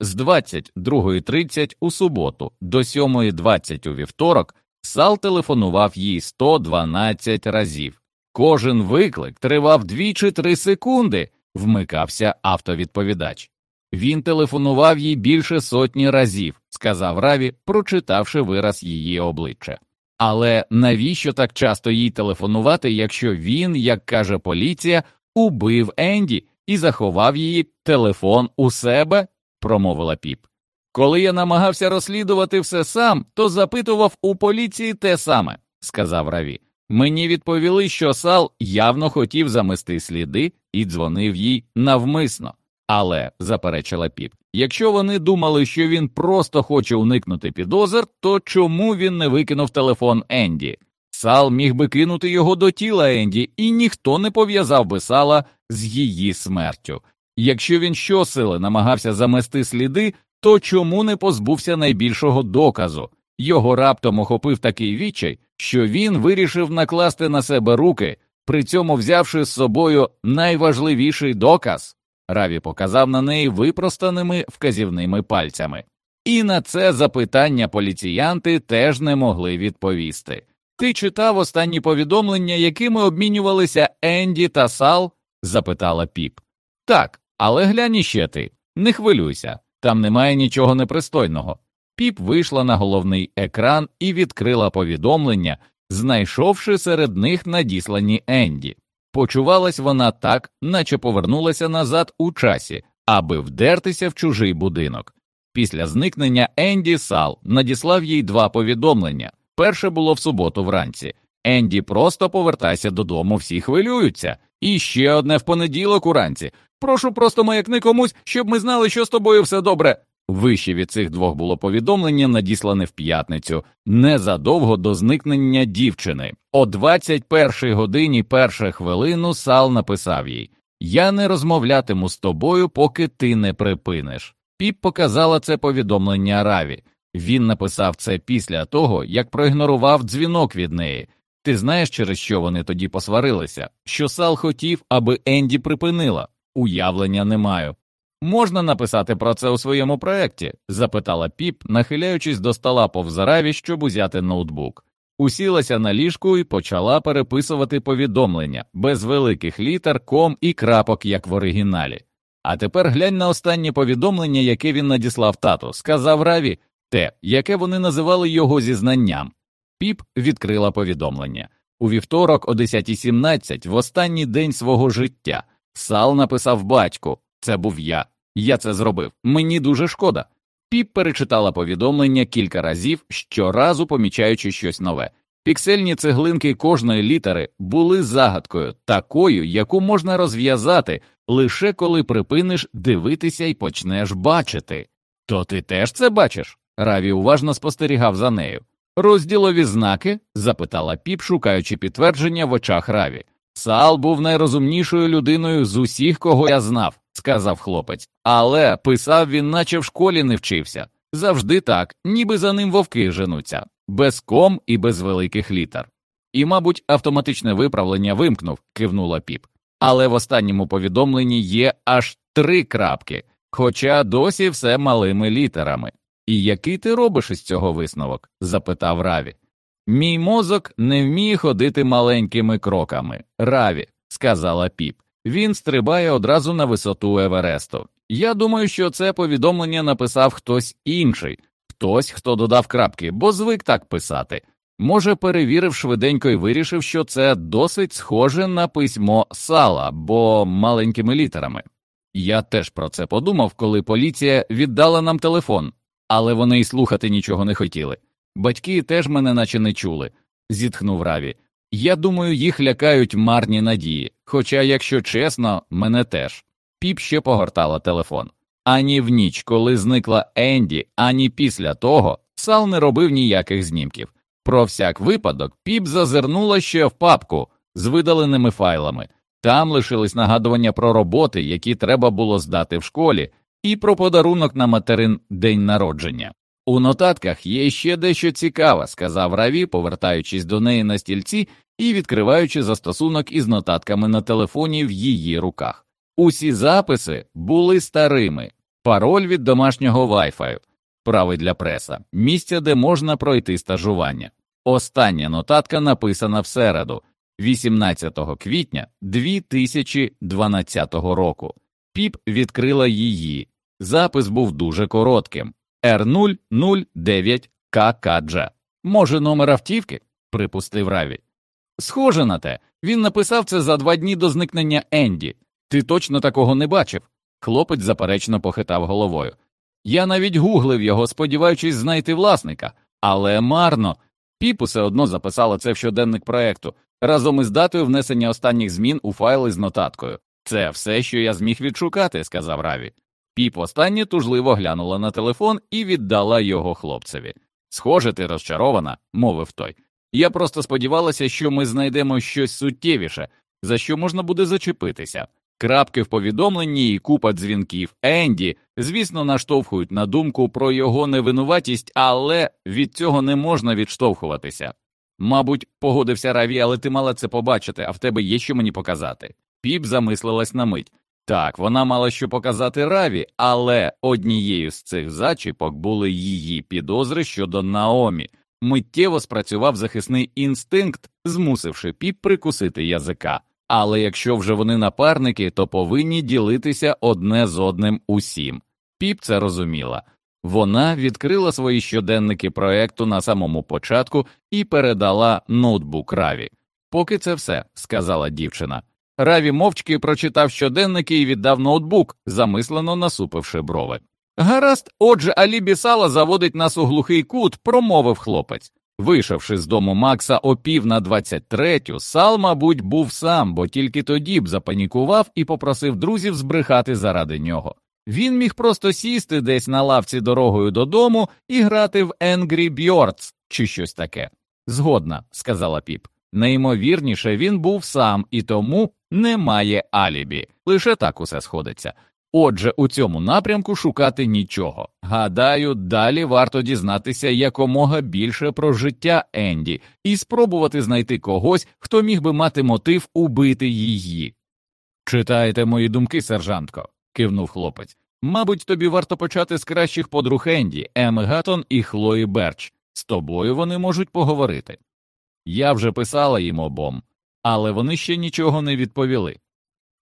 З 22.30 у суботу до 7.20 у вівторок Сал телефонував їй 112 разів. Кожен виклик тривав 2 чи 3 секунди, вмикався автовідповідач. Він телефонував їй більше сотні разів, сказав Раві, прочитавши вираз її обличчя. Але навіщо так часто їй телефонувати, якщо він, як каже поліція, убив Енді і заховав її телефон у себе? промовила піп. Коли я намагався розслідувати все сам, то запитував у поліції те саме, сказав Раві. Мені відповіли, що Сал явно хотів замести сліди і дзвонив їй навмисно. Але, заперечила піп, якщо вони думали, що він просто хоче уникнути підозр, то чому він не викинув телефон Енді? Сал міг би кинути його до тіла Енді, і ніхто не пов'язав би сала з її смертю. Якщо він щосили намагався замести сліди, то чому не позбувся найбільшого доказу? Його раптом охопив такий відчай, що він вирішив накласти на себе руки, при цьому взявши з собою найважливіший доказ. Раві показав на неї випростаними вказівними пальцями. І на це запитання поліціянти теж не могли відповісти. Ти читав останні повідомлення, якими обмінювалися Енді та Сал? запитала піп. Так, але глянь іще ти, не хвилюйся, там немає нічого непристойного. Піп вийшла на головний екран і відкрила повідомлення, знайшовши серед них надіслані Енді. Почувалась вона так, наче повернулася назад у часі, аби вдертися в чужий будинок. Після зникнення Енді Сал надіслав їй два повідомлення. Перше було в суботу вранці. Енді просто повертайся додому, всі хвилюються. І ще одне в понеділок уранці. Прошу просто маякни комусь, щоб ми знали, що з тобою все добре. Вище від цих двох було повідомлення, надіслане в п'ятницю, незадовго до зникнення дівчини. О 21 годині першу хвилину Сал написав їй Я не розмовлятиму з тобою, поки ти не припиниш. Піп показала це повідомлення Раві. Він написав це після того, як проігнорував дзвінок від неї. Ти знаєш, через що вони тоді посварилися? Що Сал хотів, аби Енді припинила? Уявлення не маю. Можна написати про це у своєму проєкті? запитала піп, нахиляючись до стола повзараві, щоб узяти ноутбук. Усілася на ліжку і почала переписувати повідомлення без великих літер, ком і крапок, як в оригіналі. А тепер глянь на останнє повідомлення, яке він надіслав тату, сказав Раві, те, яке вони називали його зізнанням. Піп відкрила повідомлення. У вівторок, о 10.17, в останній день свого життя, Сал написав батьку це був я. Я це зробив. Мені дуже шкода. Піп перечитала повідомлення кілька разів, щоразу помічаючи щось нове. Піксельні цеглинки кожної літери були загадкою, такою, яку можна розв'язати лише коли припиниш дивитися і почнеш бачити. То ти теж це бачиш? Раві уважно спостерігав за нею. Розділові знаки? запитала піп, шукаючи підтвердження в очах Раві. Сал був найрозумнішою людиною з усіх, кого я знав, сказав хлопець, але писав він, наче в школі не вчився. Завжди так, ніби за ним вовки женуться, без ком і без великих літер. І, мабуть, автоматичне виправлення вимкнув, кивнула піп. Але в останньому повідомленні є аж три крапки, хоча досі все малими літерами. І який ти робиш із цього висновок? запитав Раві. Мій мозок не вміє ходити маленькими кроками. Раві, сказала піп. Він стрибає одразу на висоту Евересту. Я думаю, що це повідомлення написав хтось інший, хтось, хто додав крапки, бо звик так писати. Може, перевірив швиденько і вирішив, що це досить схоже на письмо сала, бо маленькими літерами. Я теж про це подумав, коли поліція віддала нам телефон, але вони й слухати нічого не хотіли. Батьки теж мене наче не чули, зітхнув Раві. Я думаю, їх лякають марні надії, хоча, якщо чесно, мене теж. Піп ще погортала телефон. Ані в ніч, коли зникла Енді, ані після того Сал не робив ніяких знімків. Про всяк випадок піп зазирнула ще в папку з видаленими файлами. Там лишились нагадування про роботи, які треба було здати в школі, і про подарунок на материн день народження. У нотатках є ще дещо цікаве, сказав Раві, повертаючись до неї на стільці і відкриваючи застосунок із нотатками на телефоні в її руках. Усі записи були старими, пароль від домашнього Wi-Fi, правий для преса, місце, де можна пройти стажування. Остання нотатка написана в середу, 18 квітня 2012 року. Піп відкрила її. Запис був дуже коротким R009 ККДЖ. Може, номер автівки? припустив Раві. Схоже на те, він написав це за два дні до зникнення Енді. Ти точно такого не бачив? Хлопець заперечно похитав головою. Я навіть гуглив його, сподіваючись знайти власника, але марно. Піп усе одно записала це в щоденник проекту разом із датою внесення останніх змін у файли з нотаткою. Це все, що я зміг відшукати, сказав Раві. Піп останнє тужливо глянула на телефон і віддала його хлопцеві. Схоже, ти розчарована, мовив той. Я просто сподівалася, що ми знайдемо щось суттєвіше, за що можна буде зачепитися. Крапки в повідомленні і купа дзвінків Енді, звісно, наштовхують на думку про його невинуватість, але від цього не можна відштовхуватися. Мабуть, погодився Раві, але ти мала це побачити, а в тебе є що мені показати. Піп замислилась на мить. Так, вона мала що показати Раві, але однією з цих зачіпок були її підозри щодо Наомі. Миттєво спрацював захисний інстинкт, змусивши піп прикусити язика. Але якщо вже вони напарники, то повинні ділитися одне з одним усім. Піп це розуміла. Вона відкрила свої щоденники проекту на самому початку і передала ноутбук Раві. Поки це все, сказала дівчина. Раві мовчки прочитав щоденники і віддав ноутбук, замислено насупивши брови. Гаразд, отже, Алібі Сала заводить нас у глухий кут, промовив хлопець. Вийшовши з дому Макса о пів на двадцять третю, Сал, мабуть, був сам, бо тільки тоді б запанікував і попросив друзів збрехати заради нього. Він міг просто сісти десь на лавці дорогою додому і грати в Angry Birds чи щось таке. Згодна, сказала піп. Неймовірніше, він був сам і тому немає алібі. Лише так усе сходиться. Отже, у цьому напрямку шукати нічого. Гадаю, далі варто дізнатися якомога більше про життя Енді і спробувати знайти когось, хто міг би мати мотив убити її. Читаєте мої думки, сержантко, кивнув хлопець. Мабуть, тобі варто почати з кращих подруг Енді, Еми Гаттон і Хлої Берч. З тобою вони можуть поговорити. Я вже писала їм обом, але вони ще нічого не відповіли.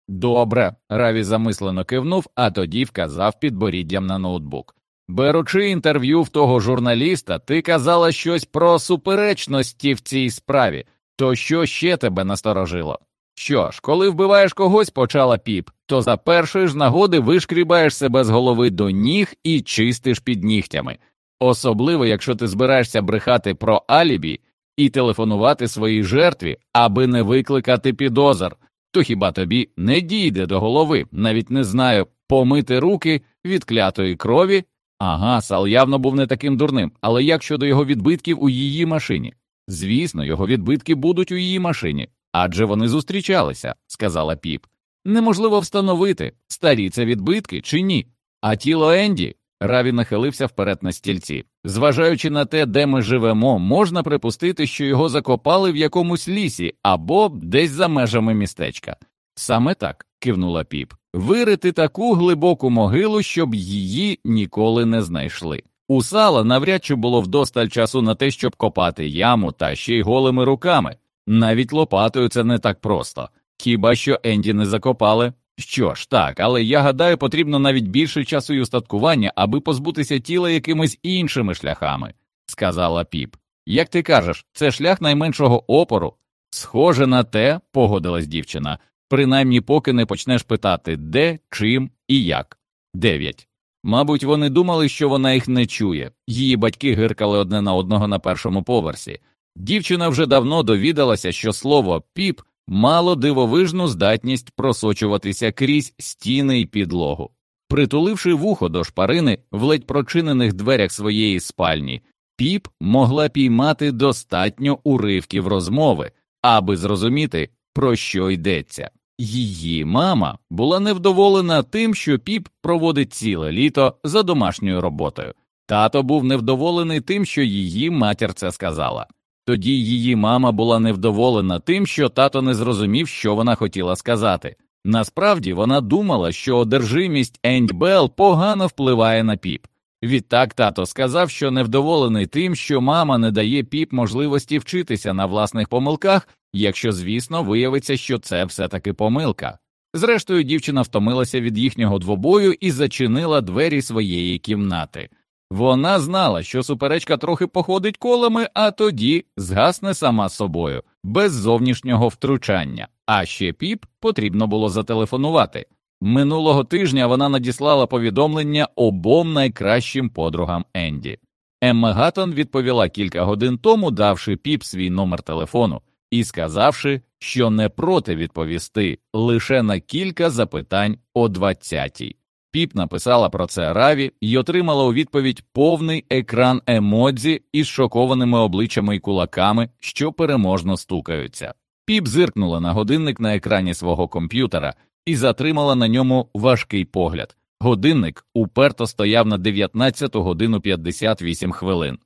Добре, Раві замислено кивнув, а тоді вказав підборіддям на ноутбук. Беручи інтерв'ю в того журналіста, ти казала щось про суперечності в цій справі, то що ще тебе насторожило? Що ж, коли вбиваєш когось, почала піп, то за першої ж нагоди вишкрібаєш себе з голови до ніг і чистиш під нігтями, особливо якщо ти збираєшся брехати про алібі і телефонувати своїй жертві, аби не викликати підозр то хіба тобі не дійде до голови, навіть не знаю, помити руки від клятої крові? Ага, Сал явно був не таким дурним, але як щодо його відбитків у її машині? Звісно, його відбитки будуть у її машині, адже вони зустрічалися, сказала піп. Неможливо встановити, старі це відбитки чи ні. А тіло Енді Раві нахилився вперед на стільці. Зважаючи на те, де ми живемо, можна припустити, що його закопали в якомусь лісі або десь за межами містечка. Саме так, кивнула піп, вирити таку глибоку могилу, щоб її ніколи не знайшли. У сала навряд чи було вдосталь часу на те, щоб копати яму та ще й голими руками. Навіть лопатою це не так просто. Хіба що Енді не закопали? Що ж, так, але я гадаю, потрібно навіть більше часу і устаткування, аби позбутися тіла якимись іншими шляхами, сказала піп. Як ти кажеш, це шлях найменшого опору? Схоже на те, погодилась дівчина, принаймні поки не почнеш питати, де, чим і як. Дев'ять. Мабуть, вони думали, що вона їх не чує. Її батьки гиркали одне на одного на першому поверсі. Дівчина вже давно довідалася, що слово піп мало дивовижну здатність просочуватися крізь стіни й підлогу. Притуливши вухо до шпарини в ледь прочинених дверях своєї спальні, піп могла піймати достатньо уривків розмови, аби зрозуміти, про що йдеться. Її мама була невдоволена тим, що піп проводить ціле літо за домашньою роботою. Тато був невдоволений тим, що її матір це сказала. Тоді її мама була невдоволена тим, що тато не зрозумів, що вона хотіла сказати. Насправді вона думала, що одержимість Енді Белл погано впливає на піп. Відтак тато сказав, що невдоволений тим, що мама не дає піп можливості вчитися на власних помилках, якщо, звісно, виявиться, що це все таки помилка. Зрештою, дівчина втомилася від їхнього двобою і зачинила двері своєї кімнати. Вона знала, що суперечка трохи походить колами, а тоді згасне сама собою, без зовнішнього втручання. А ще піп потрібно було зателефонувати. Минулого тижня вона надіслала повідомлення обом найкращим подругам Енді. Емма Гаттон відповіла кілька годин тому, давши піп свій номер телефону і сказавши, що не проти відповісти лише на кілька запитань о 20-й. Піп написала про це Раві і отримала у відповідь повний екран емодзі із шокованими обличчями і кулаками, що переможно стукаються. Піп зиркнула на годинник на екрані свого комп'ютера і затримала на ньому важкий погляд. Годинник уперто стояв на 19 годину 58 хвилин.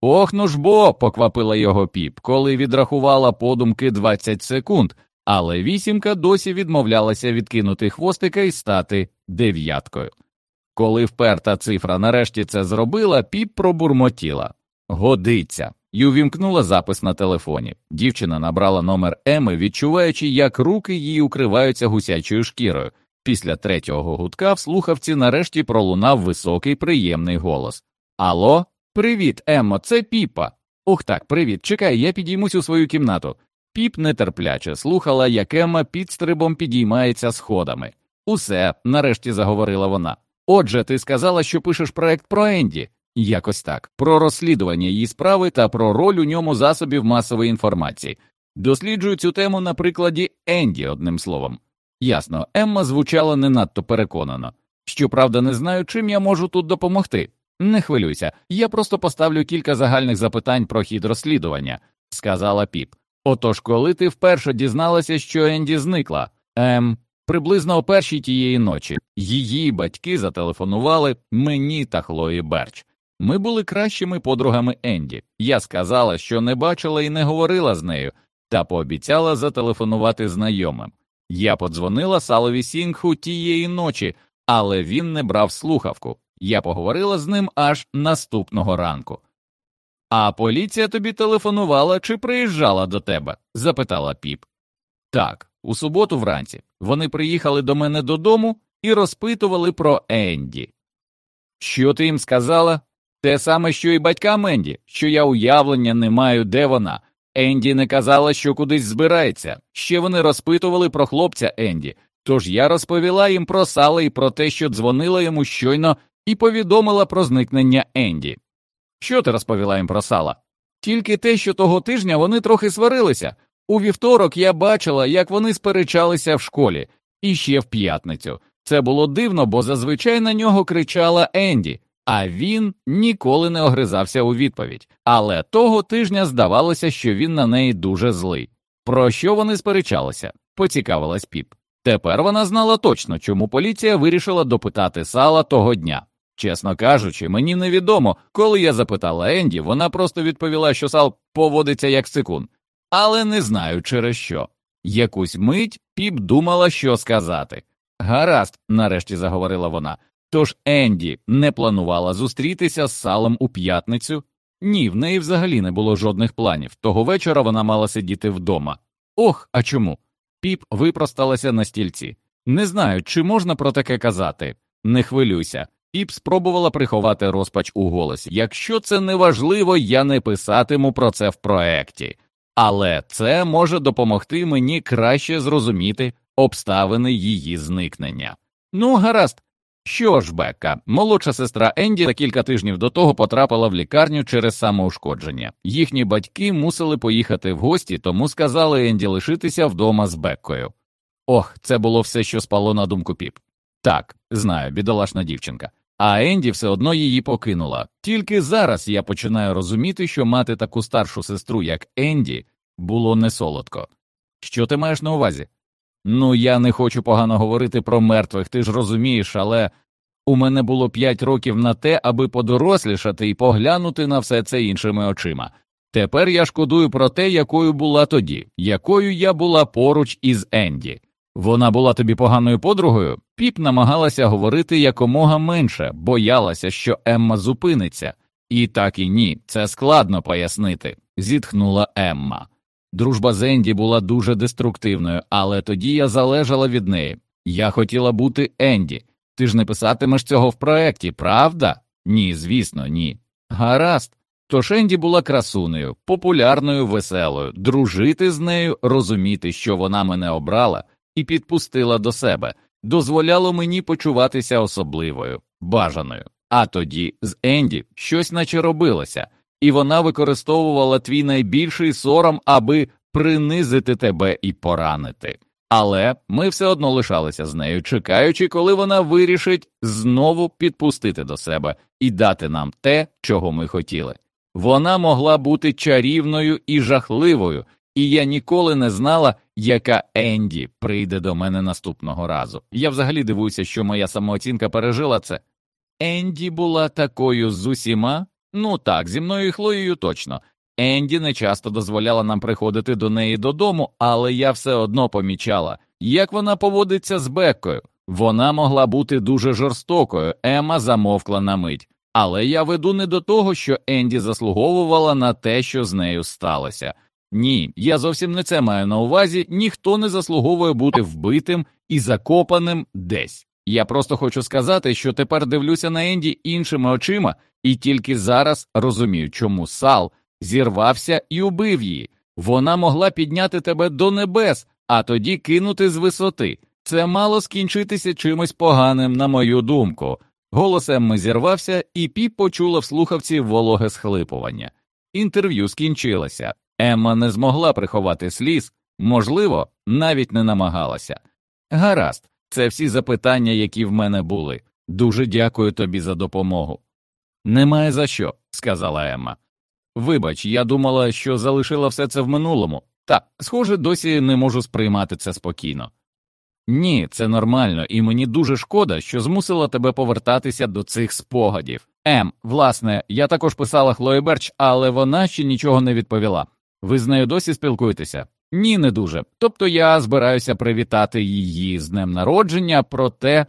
Ох ну ж бо, поквапила його піп, коли відрахувала подумки 20 секунд, але вісімка досі відмовлялася відкинути хвостика і стати дев'яткою. Коли вперта цифра нарешті це зробила, піп пробурмотіла годиться і увімкнула запис на телефоні. Дівчина набрала номер Еми, відчуваючи, як руки її укриваються гусячою шкірою. Після третього гудка в слухавці нарешті пролунав високий приємний голос Алло, привіт, Еммо, це піпа. Ух так, привіт. Чекай, я підіймусь у свою кімнату. Піп нетерпляче слухала, як Емма підстрибом підіймається сходами. Усе, нарешті заговорила вона. Отже, ти сказала, що пишеш проект про Енді. Якось так, про розслідування її справи та про роль у ньому засобів масової інформації. Досліджую цю тему на прикладі Енді, одним словом. Ясно, Емма звучала не надто переконано. Щоправда, не знаю, чим я можу тут допомогти. Не хвилюйся, я просто поставлю кілька загальних запитань про хід розслідування, сказала піп. Отож, коли ти вперше дізналася, що Енді зникла, ем, приблизно о першій тієї ночі її батьки зателефонували мені та Хлої Берч. Ми були кращими подругами Енді. Я сказала, що не бачила і не говорила з нею, та пообіцяла зателефонувати знайомим. Я подзвонила Салові Сінгху тієї ночі, але він не брав слухавку. Я поговорила з ним аж наступного ранку. А поліція тобі телефонувала чи приїжджала до тебе? запитала піп. Так, у суботу вранці вони приїхали до мене додому і розпитували про Енді. Що ти їм сказала? Те саме, що і батькам Енді, що я уявлення не маю, де вона. Енді не казала, що кудись збирається. Ще вони розпитували про хлопця Енді. Тож я розповіла їм про Сала і про те, що дзвонила йому щойно, і повідомила про зникнення Енді. Що ти розповіла їм про Сала? Тільки те, що того тижня вони трохи сварилися. У вівторок я бачила, як вони сперечалися в школі, і ще в п'ятницю. Це було дивно, бо зазвичай на нього кричала Енді, а він ніколи не огризався у відповідь. Але того тижня здавалося, що він на неї дуже злий. Про що вони сперечалися? поцікавилась піп. Тепер вона знала точно, чому поліція вирішила допитати сала того дня. Чесно кажучи, мені невідомо, коли я запитала Енді, вона просто відповіла, що сал поводиться як секунд, але не знаю через що. Якусь мить піп думала, що сказати. Гаразд, нарешті заговорила вона. Тож Енді не планувала зустрітися з салом у п'ятницю. Ні, в неї взагалі не було жодних планів. Того вечора вона мала сидіти вдома. Ох, а чому? Піп випросталася на стільці. Не знаю, чи можна про таке казати. Не хвилюйся. Піп спробувала приховати розпач у голосі. Якщо це не важливо, я не писатиму про це в проекті, але це може допомогти мені краще зрозуміти обставини її зникнення. Ну, гаразд. Що ж, Бекка, молодша сестра Енді за кілька тижнів до того потрапила в лікарню через самоушкодження. Їхні батьки мусили поїхати в гості, тому сказали Енді лишитися вдома з Беккою. Ох, це було все, що спало на думку піп. Так, знаю, бідолашна дівчинка. А Енді все одно її покинула. Тільки зараз я починаю розуміти, що мати таку старшу сестру, як Енді, було не солодко. Що ти маєш на увазі? Ну, я не хочу погано говорити про мертвих, ти ж розумієш, але у мене було п'ять років на те, аби подорослішати і поглянути на все це іншими очима. Тепер я шкодую про те, якою була тоді, якою я була поруч із Енді. Вона була тобі поганою подругою? Піп намагалася говорити якомога менше, боялася, що Емма зупиниться. І так і ні, це складно пояснити, зітхнула Емма. Дружба з Енді була дуже деструктивною, але тоді я залежала від неї. Я хотіла бути Енді. Ти ж не писатимеш цього в проекті, правда? Ні, звісно, ні. Гаразд. Тож Енді була красунею, популярною, веселою, дружити з нею, розуміти, що вона мене обрала, і підпустила до себе, дозволяло мені почуватися особливою, бажаною. А тоді з Енді щось наче робилося, і вона використовувала твій найбільший сором, аби принизити тебе і поранити. Але ми все одно лишалися з нею, чекаючи, коли вона вирішить знову підпустити до себе і дати нам те, чого ми хотіли. Вона могла бути чарівною і жахливою, і я ніколи не знала, яка Енді прийде до мене наступного разу. Я взагалі дивуюся, що моя самооцінка пережила це. Енді була такою з усіма? Ну так, зі мною і Хлоєю точно. Енді не часто дозволяла нам приходити до неї додому, але я все одно помічала, як вона поводиться з Беккою. Вона могла бути дуже жорстокою, Ема замовкла на мить. Але я веду не до того, що Енді заслуговувала на те, що з нею сталося. Ні, я зовсім не це маю на увазі, ніхто не заслуговує бути вбитим і закопаним десь. Я просто хочу сказати, що тепер дивлюся на Енді іншими очима і тільки зараз розумію, чому Сал зірвався і убив її. Вона могла підняти тебе до небес, а тоді кинути з висоти. Це мало скінчитися чимось поганим, на мою думку. Голос Емми зірвався, і піп почула в слухавці вологе схлипування. Інтерв'ю скінчилося. Емма не змогла приховати сліз, можливо, навіть не намагалася. Гаразд, це всі запитання, які в мене були. Дуже дякую тобі за допомогу. Немає за що, сказала Емма. Вибач, я думала, що залишила все це в минулому. Та, схоже, досі не можу сприймати це спокійно. Ні, це нормально, і мені дуже шкода, що змусила тебе повертатися до цих спогадів. Ем, власне, я також писала Хлої Берч, але вона ще нічого не відповіла. Ви з нею досі спілкуєтеся? Ні, не дуже. Тобто я збираюся привітати її з днем народження, проте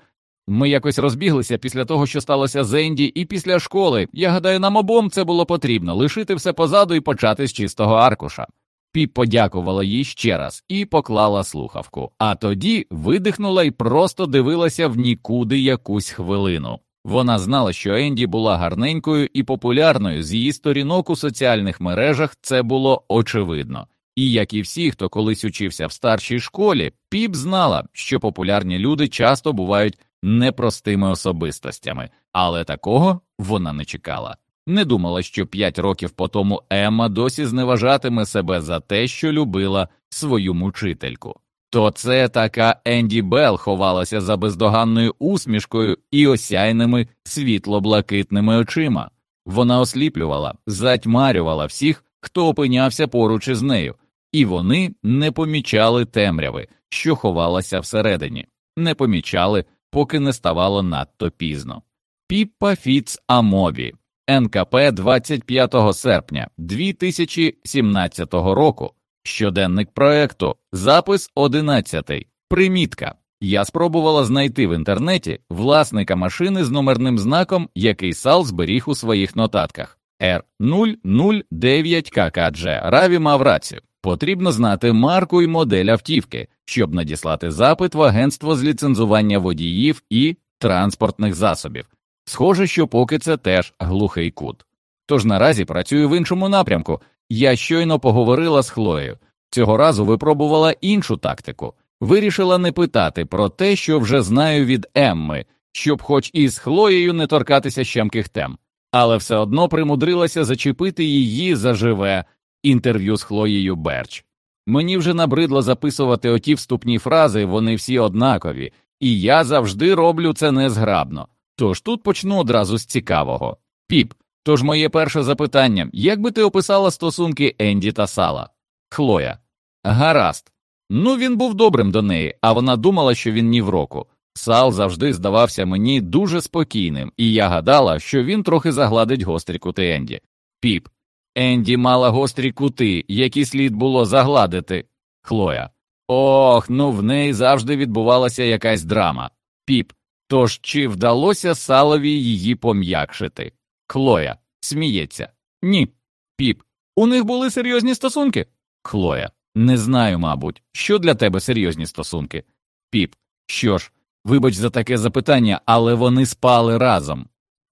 ми якось розбіглися після того, що сталося з Енді, і після школи. Я гадаю, нам обом це було потрібно лишити все позаду і почати з чистого аркуша. Піп подякувала їй ще раз і поклала слухавку, а тоді видихнула і просто дивилася в нікуди якусь хвилину. Вона знала, що Енді була гарненькою і популярною з її сторінок у соціальних мережах це було очевидно. І як і всі, хто колись учився в старшій школі, піп знала, що популярні люди часто бувають непростими особистостями, але такого вона не чекала. Не думала, що п'ять років по тому Емма досі зневажатиме себе за те, що любила свою мучительку. То це така Енді Белл ховалася за бездоганною усмішкою і осяйними світло-блакитними очима. Вона осліплювала, затьмарювала всіх, хто опинявся поруч із нею, і вони не помічали темряви, що ховалася всередині, не помічали, поки не ставало надто пізно. Піппа Фіц Амобі НКП 25 серпня 2017 року. Щоденник проекту, запис 11. Примітка. Я спробувала знайти в інтернеті власника машини з номерним знаком, який Сал зберіг у своїх нотатках. R009 ККДЖ Раві мав рацію. Потрібно знати марку і модель автівки, щоб надіслати запит в агентство з ліцензування водіїв і транспортних засобів. Схоже, що поки це теж глухий кут. Тож наразі працюю в іншому напрямку. Я щойно поговорила з Хлоєю. Цього разу випробувала іншу тактику. Вирішила не питати про те, що вже знаю від Емми, щоб, хоч із Хлоєю, не торкатися щемких тем, але все одно примудрилася зачепити її заживе інтерв'ю з Хлоєю Берч. Мені вже набридло записувати оті вступні фрази, вони всі однакові, і я завжди роблю це незграбно. Тож тут почну одразу з цікавого. Піп, тож моє перше запитання як би ти описала стосунки Енді та Сала? Хлоя. Гаразд. Ну він був добрим до неї, а вона думала, що він ні в року. Сал завжди здавався мені дуже спокійним, і я гадала, що він трохи загладить гострі кути Енді. Піп. Енді мала гострі кути, які слід було загладити. Хлоя. Ох, ну в неї завжди відбувалася якась драма. Піп. Тож чи вдалося Салові її пом'якшити? Хлоя сміється. Ні. Піп. У них були серйозні стосунки? Хлоя. Не знаю, мабуть, що для тебе серйозні стосунки. Піп. Що ж, вибач за таке запитання, але вони спали разом.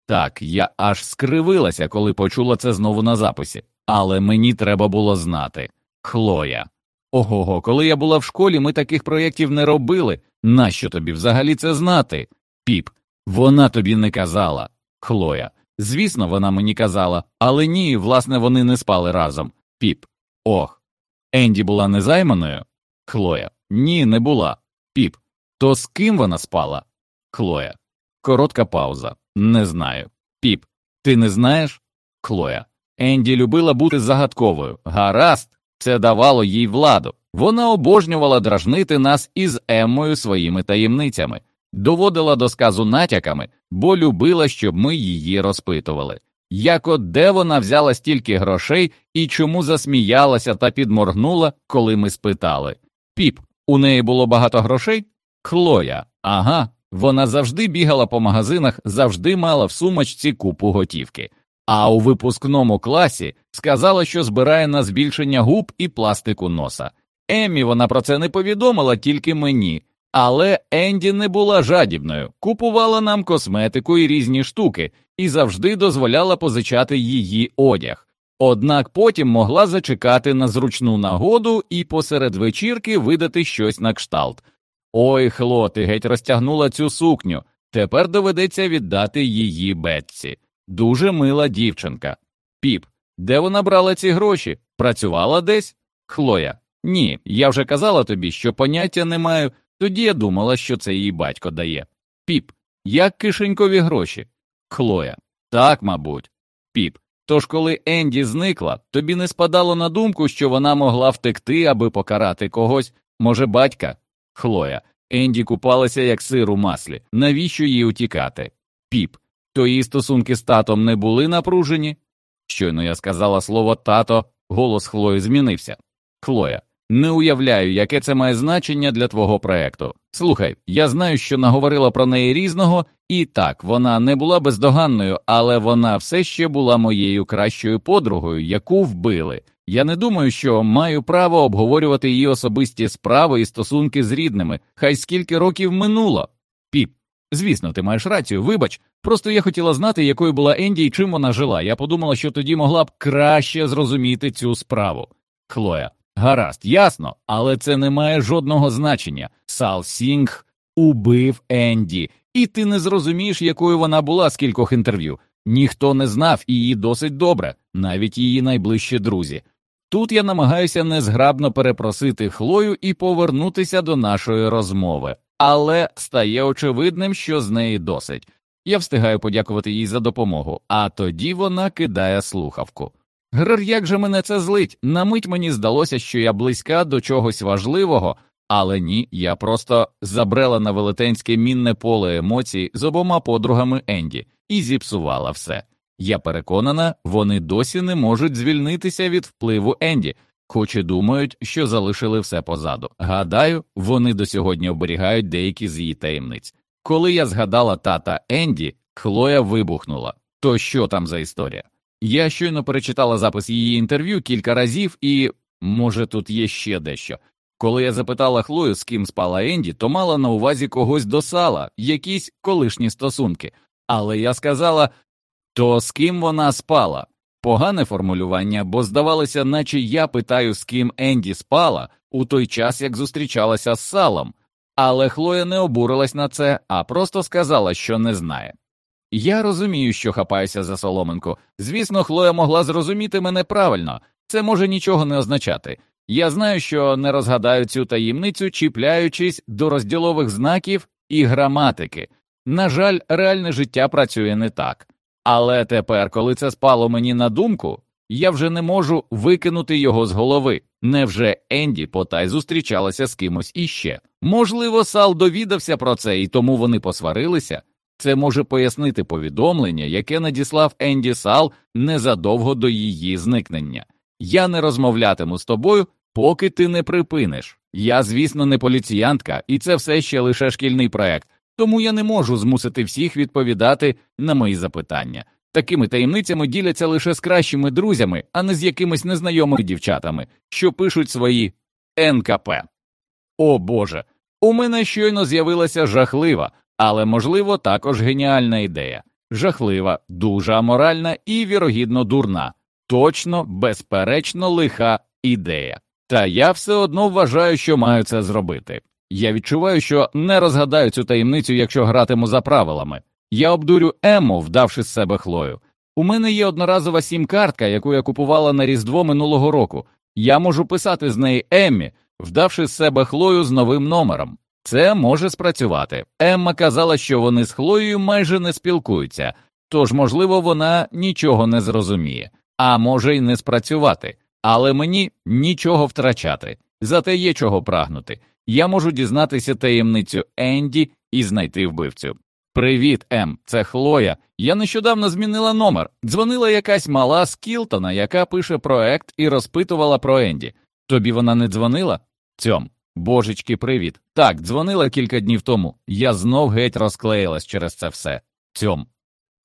Так, я аж скривилася, коли почула це знову на записі, але мені треба було знати. Хлоя. Ого, го коли я була в школі, ми таких проєктів не робили. Нащо тобі взагалі це знати? Піп, вона тобі не казала. Хлоя. Звісно, вона мені казала, але ні, власне, вони не спали разом. Піп. Ох. Енді була незайманою? Хлоя. Ні, не була. Піп. То з ким вона спала? Хлоя. Коротка пауза. Не знаю. Піп. Ти не знаєш? Хлоя. Енді любила бути загадковою. Гаразд, це давало їй владу. Вона обожнювала дражнити нас із Еммою своїми таємницями, доводила до сказу натяками, бо любила, щоб ми її розпитували. Як от де вона взяла стільки грошей і чому засміялася та підморгнула, коли ми спитали Піп, у неї було багато грошей? Хлоя, ага, вона завжди бігала по магазинах, завжди мала в сумочці купу готівки. А у випускному класі сказала, що збирає на збільшення губ і пластику носа. Еммі вона про це не повідомила тільки мені, але Енді не була жадібною, купувала нам косметику і різні штуки і завжди дозволяла позичати її одяг. Однак потім могла зачекати на зручну нагоду і посеред вечірки видати щось на кшталт. Ой, Хло, ти геть розтягнула цю сукню. Тепер доведеться віддати її Бетці. Дуже мила дівчинка. Піп, де вона брала ці гроші? Працювала десь? Хлоя. Ні, я вже казала тобі, що поняття не маю, тоді я думала, що це її батько дає. Піп, як кишенькові гроші? Хлоя. Так, мабуть. Піп. Тож, коли Енді зникла, тобі не спадало на думку, що вона могла втекти, аби покарати когось, може, батька? Хлоя. Енді купалася як сир у маслі. Навіщо їй утікати? Піп. То її стосунки з татом не були напружені? Щойно я сказала слово тато, голос Хлої змінився. Хлоя, не уявляю, яке це має значення для твого проекту. Слухай, я знаю, що наговорила про неї різного, і так, вона не була бездоганною, але вона все ще була моєю кращою подругою, яку вбили. Я не думаю, що маю право обговорювати її особисті справи і стосунки з рідними, хай скільки років минуло. Піп, звісно, ти маєш рацію, вибач, просто я хотіла знати, якою була Енді і чим вона жила. Я подумала, що тоді могла б краще зрозуміти цю справу. Хлоя, гаразд, ясно, але це не має жодного значення. Сал Сінг убив Енді, і ти не зрозумієш, якою вона була з кількох інтерв'ю. Ніхто не знав її досить добре, навіть її найближчі друзі. Тут я намагаюся незграбно перепросити Хлою і повернутися до нашої розмови, але стає очевидним, що з неї досить. Я встигаю подякувати їй за допомогу, а тоді вона кидає слухавку. Грер, як же мене це злить? На мить мені здалося, що я близька до чогось важливого, але ні, я просто забрела на велетенське мінне поле емоцій з обома подругами Енді і зіпсувала все. Я переконана, вони досі не можуть звільнитися від впливу Енді, хоч і думають, що залишили все позаду. Гадаю, вони до сьогодні оберігають деякі з її таємниць. Коли я згадала тата Енді, Хлоя вибухнула. То що там за історія? Я щойно перечитала запис її інтерв'ю кілька разів, і може тут є ще дещо. Коли я запитала Хлою, з ким спала Енді, то мала на увазі когось до сала, якісь колишні стосунки. Але я сказала то з ким вона спала? Погане формулювання, бо здавалося, наче я питаю, з ким Енді спала у той час, як зустрічалася з салом. Але Хлоя не обурилась на це, а просто сказала, що не знає. Я розумію, що хапаюся за соломинку. Звісно, Хлоя могла зрозуміти мене правильно, це може нічого не означати. Я знаю, що не розгадаю цю таємницю, чіпляючись до розділових знаків і граматики. На жаль, реальне життя працює не так. Але тепер, коли це спало мені на думку, я вже не можу викинути його з голови. Невже Енді потай зустрічалася з кимось іще? Можливо, Сал довідався про це і тому вони посварилися. Це може пояснити повідомлення, яке надіслав Енді Сал незадовго до її зникнення. Я не розмовлятиму з тобою, поки ти не припиниш. Я, звісно, не поліціянтка, і це все ще лише шкільний проект, тому я не можу змусити всіх відповідати на мої запитання. Такими таємницями діляться лише з кращими друзями, а не з якимись незнайомими дівчатами, що пишуть свої НКП. О Боже, у мене щойно з'явилася жахлива, але, можливо, також геніальна ідея. Жахлива, дуже аморальна і, вірогідно, дурна, точно, безперечно, лиха ідея. Та я все одно вважаю, що маю це зробити. Я відчуваю, що не розгадаю цю таємницю, якщо гратиму за правилами. Я обдурю Ему, вдавши з себе хлою. У мене є одноразова сім-картка, яку я купувала на Різдво минулого року. Я можу писати з неї Еммі, вдавши з себе хлою з новим номером. Це може спрацювати. Емма казала, що вони з Хлоєю майже не спілкуються, тож, можливо, вона нічого не зрозуміє, а може й не спрацювати, але мені нічого втрачати, зате є чого прагнути. Я можу дізнатися таємницю Енді і знайти вбивцю. Привіт, Ем, це Хлоя. Я нещодавно змінила номер. Дзвонила якась мала з Кілтона, яка пише проект і розпитувала про Енді. Тобі вона не дзвонила? Цьом. Божечки, привіт. Так, дзвонила кілька днів тому. Я знов геть розклеїлась через це все. Цьом.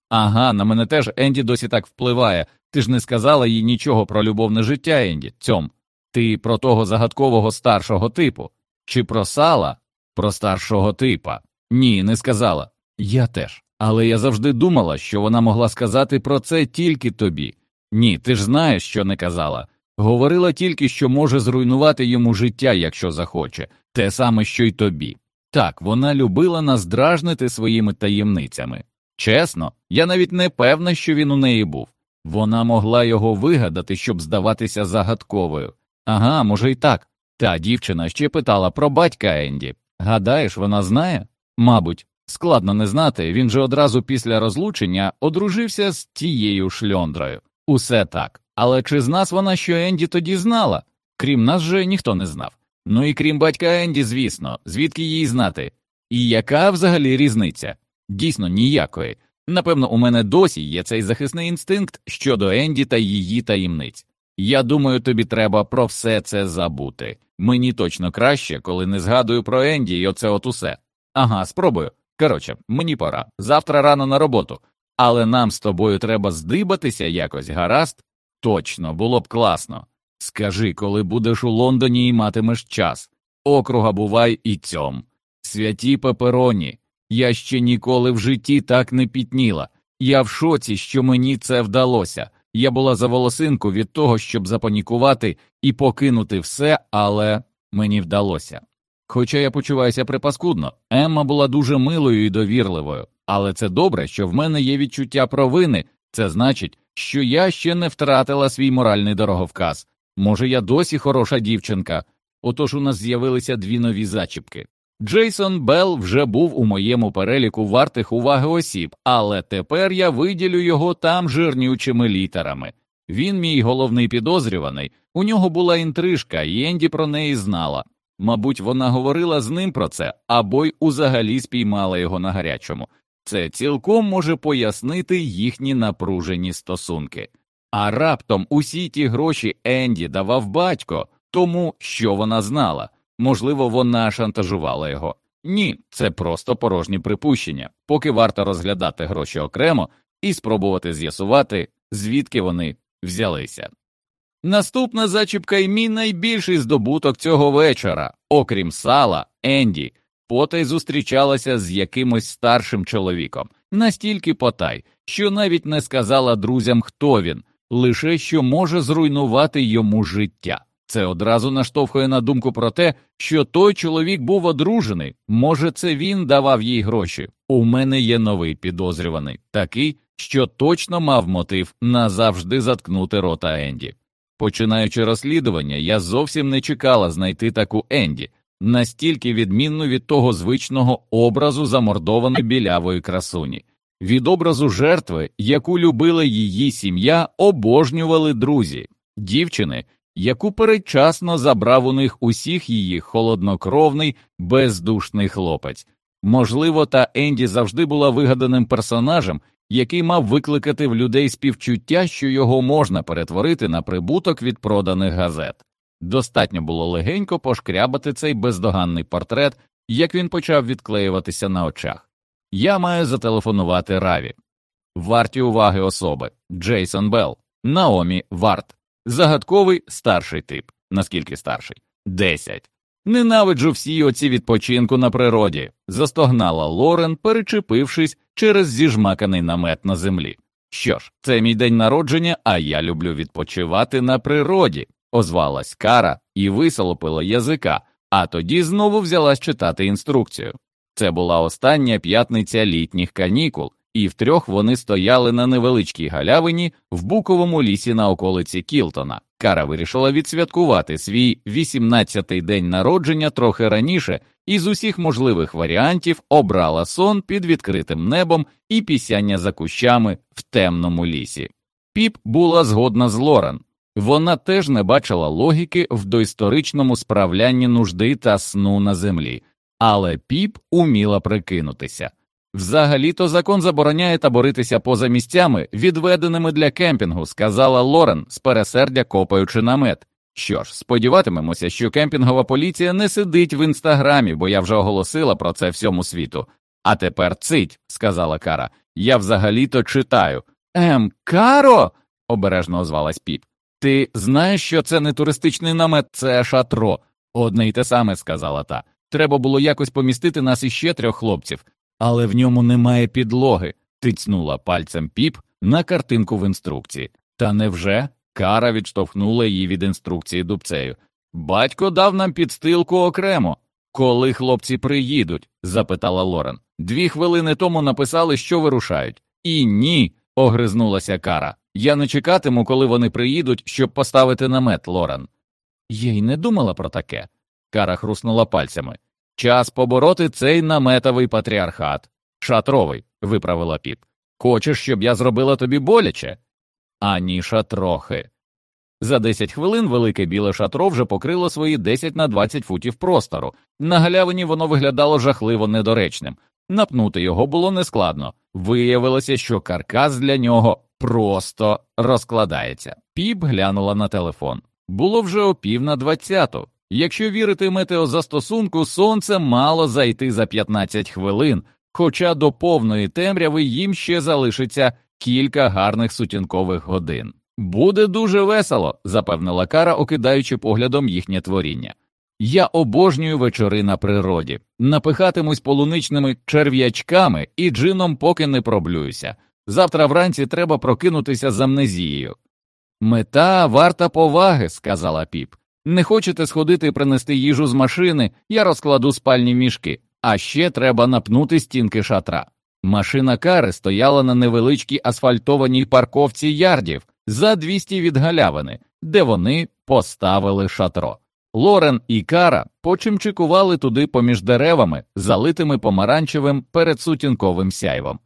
Ага, на мене теж Енді досі так впливає. Ти ж не сказала їй нічого про любовне життя, Енді. Цьом. Ти про того загадкового старшого типу. Чи про сала? Про старшого типа. Ні, не сказала. Я теж. Але я завжди думала, що вона могла сказати про це тільки тобі. Ні, ти ж знаєш, що не казала. Говорила тільки, що може зруйнувати йому життя, якщо захоче, те саме, що й тобі. Так, вона любила нас дражнити своїми таємницями. Чесно, я навіть не певна, що він у неї був. Вона могла його вигадати, щоб здаватися загадковою. Ага, може й так. Та дівчина ще питала про батька Енді. Гадаєш, вона знає? Мабуть, складно не знати, він же одразу після розлучення одружився з тією шльондрою. Усе так. Але чи з нас вона, що Енді тоді знала? Крім нас же ніхто не знав. Ну і крім батька Енді, звісно, звідки їй знати? І яка взагалі різниця? Дійсно, ніякої. Напевно, у мене досі є цей захисний інстинкт щодо Енді та її таємниць. Я думаю, тобі треба про все це забути. Мені точно краще, коли не згадую про Енді і оце от усе. Ага, спробую. Коротше, мені пора. Завтра рано на роботу. Але нам з тобою треба здибатися якось, гаразд? Точно, було б класно. Скажи, коли будеш у Лондоні і матимеш час. Округа бувай і цьом. Святі пепероні. Я ще ніколи в житті так не пітніла. Я в шоці, що мені це вдалося. Я була за волосинку від того, щоб запанікувати і покинути все, але мені вдалося. Хоча я почуваюся припаскудно, Емма була дуже милою і довірливою, але це добре, що в мене є відчуття провини, це значить, що я ще не втратила свій моральний дороговказ. Може, я досі хороша дівчинка. Отож у нас з'явилися дві нові зачіпки. Джейсон Белл вже був у моєму переліку вартих уваги осіб, але тепер я виділю його там жирнючими літерами. Він мій головний підозрюваний, у нього була інтрижка, і Енді про неї знала. Мабуть, вона говорила з ним про це або й узагалі спіймала його на гарячому. Це цілком може пояснити їхні напружені стосунки. А раптом усі ті гроші Енді давав батько, тому що вона знала. Можливо, вона шантажувала його. Ні, це просто порожні припущення, поки варто розглядати гроші окремо і спробувати з'ясувати, звідки вони взялися. Наступна зачіпка і мій найбільший здобуток цього вечора, окрім сала, Енді, потай зустрічалася з якимось старшим чоловіком, настільки потай, що навіть не сказала друзям, хто він, лише що може зруйнувати йому життя. Це одразу наштовхує на думку про те, що той чоловік був одружений, може, це він давав їй гроші. У мене є новий підозрюваний, такий, що точно мав мотив назавжди заткнути рота Енді. Починаючи розслідування, я зовсім не чекала знайти таку Енді, настільки відмінну від того звичного образу замордованої білявої красуні, від образу жертви, яку любила її сім'я, обожнювали друзі, дівчини, яку передчасно забрав у них усіх її холоднокровний, бездушний хлопець. Можливо, та Енді завжди була вигаданим персонажем, який мав викликати в людей співчуття, що його можна перетворити на прибуток від проданих газет. Достатньо було легенько пошкрябати цей бездоганний портрет, як він почав відклеюватися на очах. Я маю зателефонувати Раві. Варті уваги особи Джейсон Белл, Наомі Варт, загадковий старший тип. Наскільки старший? Десять. Ненавиджу всі оці відпочинку на природі, застогнала Лорен, перечепившись через зіжмаканий намет на землі. Що ж, це мій день народження, а я люблю відпочивати на природі, озвалась Кара і висолопила язика, а тоді знову взялась читати інструкцію. Це була остання п'ятниця літніх канікул, і втрьох вони стояли на невеличкій галявині в буковому лісі на околиці Кілтона. Кара вирішила відсвяткувати свій 18-й день народження трохи раніше і з усіх можливих варіантів обрала сон під відкритим небом і пісяння за кущами в темному лісі. Піп була згодна з Лорен. Вона теж не бачила логіки в доісторичному справлянні нужди та сну на землі, але піп уміла прикинутися. Взагалі-то закон забороняє таборитися поза місцями, відведеними для кемпінгу, сказала Лорен з пересердя копаючи намет. Що ж, сподіватимемося, що кемпінгова поліція не сидить в інстаграмі, бо я вже оголосила про це всьому світу. А тепер цить, сказала Кара. Я взагалі-то читаю. Ем, Каро. обережно озвалась піп. Ти знаєш, що це не туристичний намет, це шатро. Одне й те саме сказала та. Треба було якось помістити нас іще трьох хлопців, але в ньому немає підлоги, тицнула пальцем піп на картинку в інструкції. Та невже? Кара відштовхнула її від інструкції дубцею. Батько дав нам підстилку окремо. Коли хлопці приїдуть? запитала Лорен. Дві хвилини тому написали, що вирушають. І ні, огризнулася Кара. Я не чекатиму, коли вони приїдуть, щоб поставити намет, Лорен. Я й не думала про таке. Кара хруснула пальцями. Час побороти цей наметовий патріархат. Шатровий, виправила піп. Хочеш, щоб я зробила тобі боляче? Ані шатрохи. За 10 хвилин велике біле шатро вже покрило свої 10 на 20 футів простору. На галявині воно виглядало жахливо недоречним. Напнути його було нескладно. Виявилося, що каркас для нього просто розкладається. Піп глянула на телефон. Було вже о пів на двадцяту. Якщо вірити метеозастосунку, сонце мало зайти за 15 хвилин, хоча до повної темряви їм ще залишиться кілька гарних сутінкових годин. Буде дуже весело, запевнила Кара, окидаючи поглядом їхнє творіння. Я обожнюю вечори на природі, напихатимусь полуничними черв'ячками і джином поки не проблююся. Завтра вранці треба прокинутися з амнезією. Мета варта поваги, сказала піп. Не хочете сходити принести їжу з машини, я розкладу спальні мішки, а ще треба напнути стінки шатра. Машина кари стояла на невеличкій асфальтованій парковці ярдів за 200 від галявини, де вони поставили шатро. Лорен і Кара почимчикували туди поміж деревами, залитими помаранчевим передсутінковим сяйвом.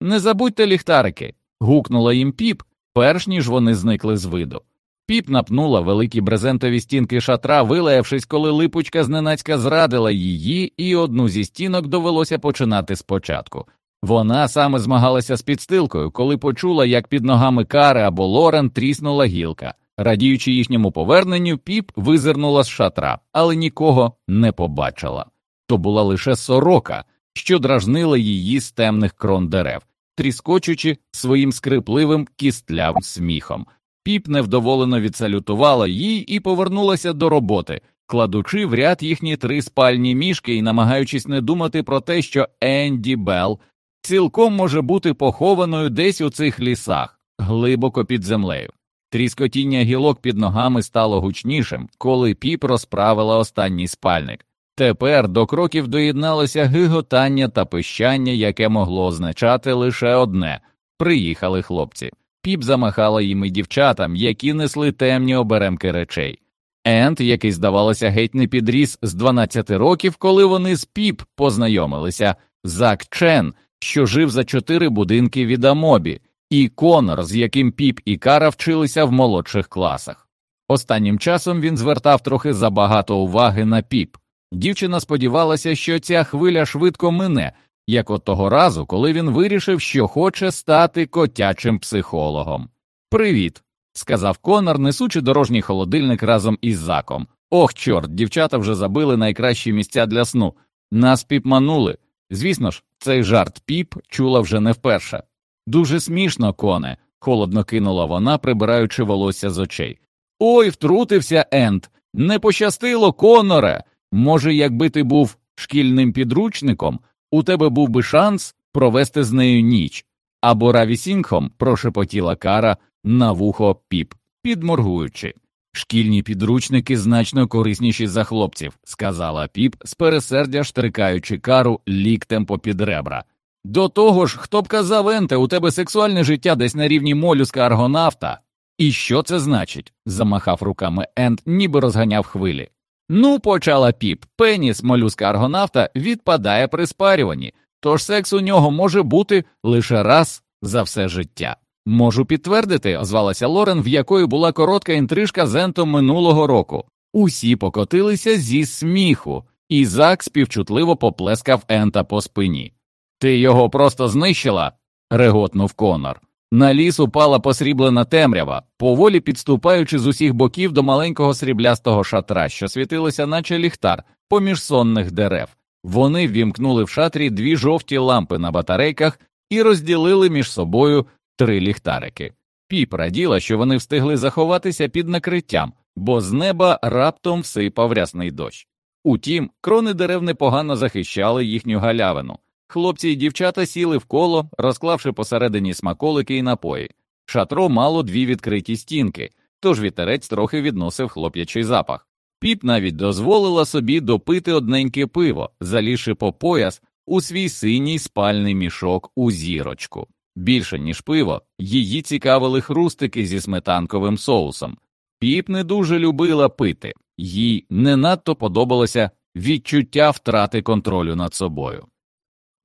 Не забудьте ліхтарики. гукнула їм піп, перш ніж вони зникли з виду. Піп напнула великі брезентові стінки шатра, вилаявшись, коли липучка зненацька зрадила її, і одну зі стінок довелося починати спочатку. Вона саме змагалася з підстилкою, коли почула, як під ногами Кари або Лорен тріснула гілка. Радіючи їхньому поверненню, піп визирнула з шатра, але нікого не побачила. То була лише сорока, що дражнила її з темних крон дерев, тріскочучи своїм скрипливим кістлявим сміхом. Піп невдоволено відсалютувала їй і повернулася до роботи, кладучи в ряд їхні три спальні мішки і намагаючись не думати про те, що Енді Белл цілком може бути похованою десь у цих лісах, глибоко під землею. Тріскотіння гілок під ногами стало гучнішим, коли піп розправила останній спальник. Тепер до кроків доєдналося гиготання та пищання, яке могло означати лише одне приїхали хлопці. Піп замахала їм і дівчатам, які несли темні оберемки речей. Ент, який, здавалося, геть не підріс з 12 років, коли вони з піп познайомилися, Зак Чен, що жив за чотири будинки від Амобі, і Конор, з яким піп і Кара вчилися в молодших класах. Останнім часом він звертав трохи забагато уваги на піп. Дівчина сподівалася, що ця хвиля швидко мине, як от того разу, коли він вирішив, що хоче стати котячим психологом. Привіт, сказав Конор, несучи дорожній холодильник разом із заком. Ох, чорт, дівчата вже забили найкращі місця для сну. Нас піпманули. Звісно ж, цей жарт піп чула вже не вперше. Дуже смішно, коне, холодно кинула вона, прибираючи волосся з очей. Ой, втрутився Ент. Не пощастило, Коноре. Може, якби ти був шкільним підручником, у тебе був би шанс провести з нею ніч. Або Раві Сінгхом прошепотіла кара на вухо піп, підморгуючи. Шкільні підручники значно корисніші за хлопців, сказала піп, з пересердя штрикаючи кару ліктем попід ребра. До того ж, хто б казав Енте, у тебе сексуальне життя десь на рівні молюска аргонавта. І що це значить? замахав руками Ент, ніби розганяв хвилі. Ну, почала піп, пеніс молюска аргонавта відпадає при спарюванні, тож секс у нього може бути лише раз за все життя. Можу підтвердити, озвалася Лорен, в якої була коротка інтрижка з Ентом минулого року. Усі покотилися зі сміху, і Зак співчутливо поплескав Ента по спині. Ти його просто знищила? реготнув Конор. На ліс упала посріблена темрява, поволі підступаючи з усіх боків до маленького сріблястого шатра, що світилося, наче ліхтар, поміж сонних дерев. Вони ввімкнули в шатрі дві жовті лампи на батарейках і розділили між собою три ліхтарики. Піп раділа, що вони встигли заховатися під накриттям, бо з неба раптом всипав рясний дощ. Утім, крони дерев непогано захищали їхню галявину. Хлопці і дівчата сіли в коло, розклавши посередині смаколики і напої. Шатро мало дві відкриті стінки, тож вітерець трохи відносив хлоп'ячий запах. Піп навіть дозволила собі допити одненьке пиво, залізши по пояс у свій синій спальний мішок у зірочку. Більше ніж пиво, її цікавили хрустики зі сметанковим соусом. Піп не дуже любила пити, їй не надто подобалося відчуття втрати контролю над собою.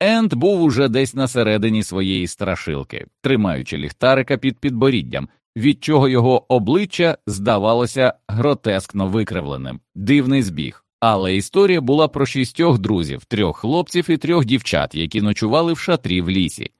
Енд був уже десь на середині своєї страшилки, тримаючи ліхтарика під підборіддям, від чого його обличчя здавалося гротескно викривленим, дивний збіг. Але історія була про шістьох друзів, трьох хлопців і трьох дівчат, які ночували в шатрі в лісі.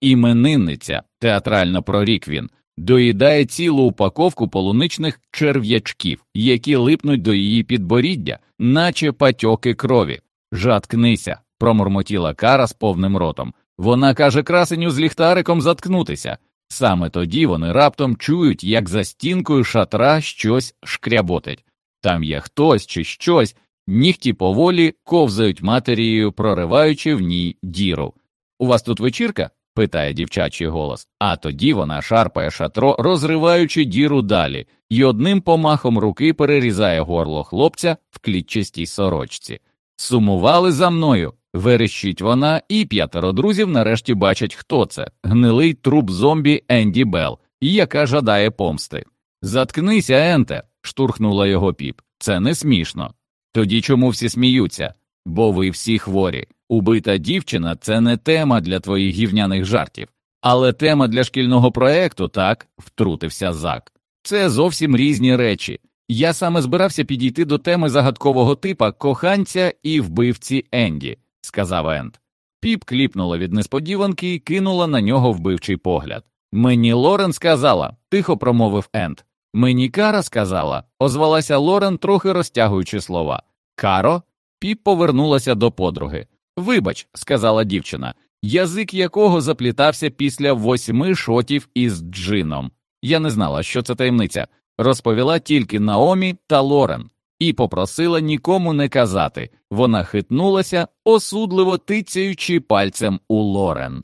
Іменинниця, театрально прорік він, доїдає цілу упаковку полуничних черв'ячків, які липнуть до її підборіддя, наче патьоки крові. Жаткнися, промурмотіла кара з повним ротом. Вона каже красеню з ліхтариком заткнутися. Саме тоді вони раптом чують, як за стінкою шатра щось шкряботить. Там є хтось чи щось, нігті поволі ковзають матерією, прориваючи в ній діру. У вас тут вечірка? питає дівчачий голос, а тоді вона шарпає шатро, розриваючи діру далі, і одним помахом руки перерізає горло хлопця в клітчастій сорочці. Сумували за мною, верещить вона, і п'ятеро друзів нарешті бачать, хто це гнилий труп зомбі Енді Белл, яка жадає помсти. Заткнися, Енте, штурхнула його піп. Це не смішно. Тоді чому всі сміються? Бо ви всі хворі. Убита дівчина це не тема для твоїх гівняних жартів, але тема для шкільного проекту, так, втрутився зак. Це зовсім різні речі. Я саме збирався підійти до теми загадкового типа коханця і вбивці Енді, сказав Енд. Піп кліпнула від несподіванки і кинула на нього вбивчий погляд. Мені Лорен сказала, тихо промовив Енд. Мені Кара сказала, озвалася Лорен, трохи розтягуючи слова. Каро? Піп повернулася до подруги. Вибач, сказала дівчина, язик якого заплітався після восьми шотів із джином. Я не знала, що це таємниця, розповіла тільки Наомі та Лорен, і попросила нікому не казати. Вона хитнулася, осудливо тицяючи пальцем у Лорен.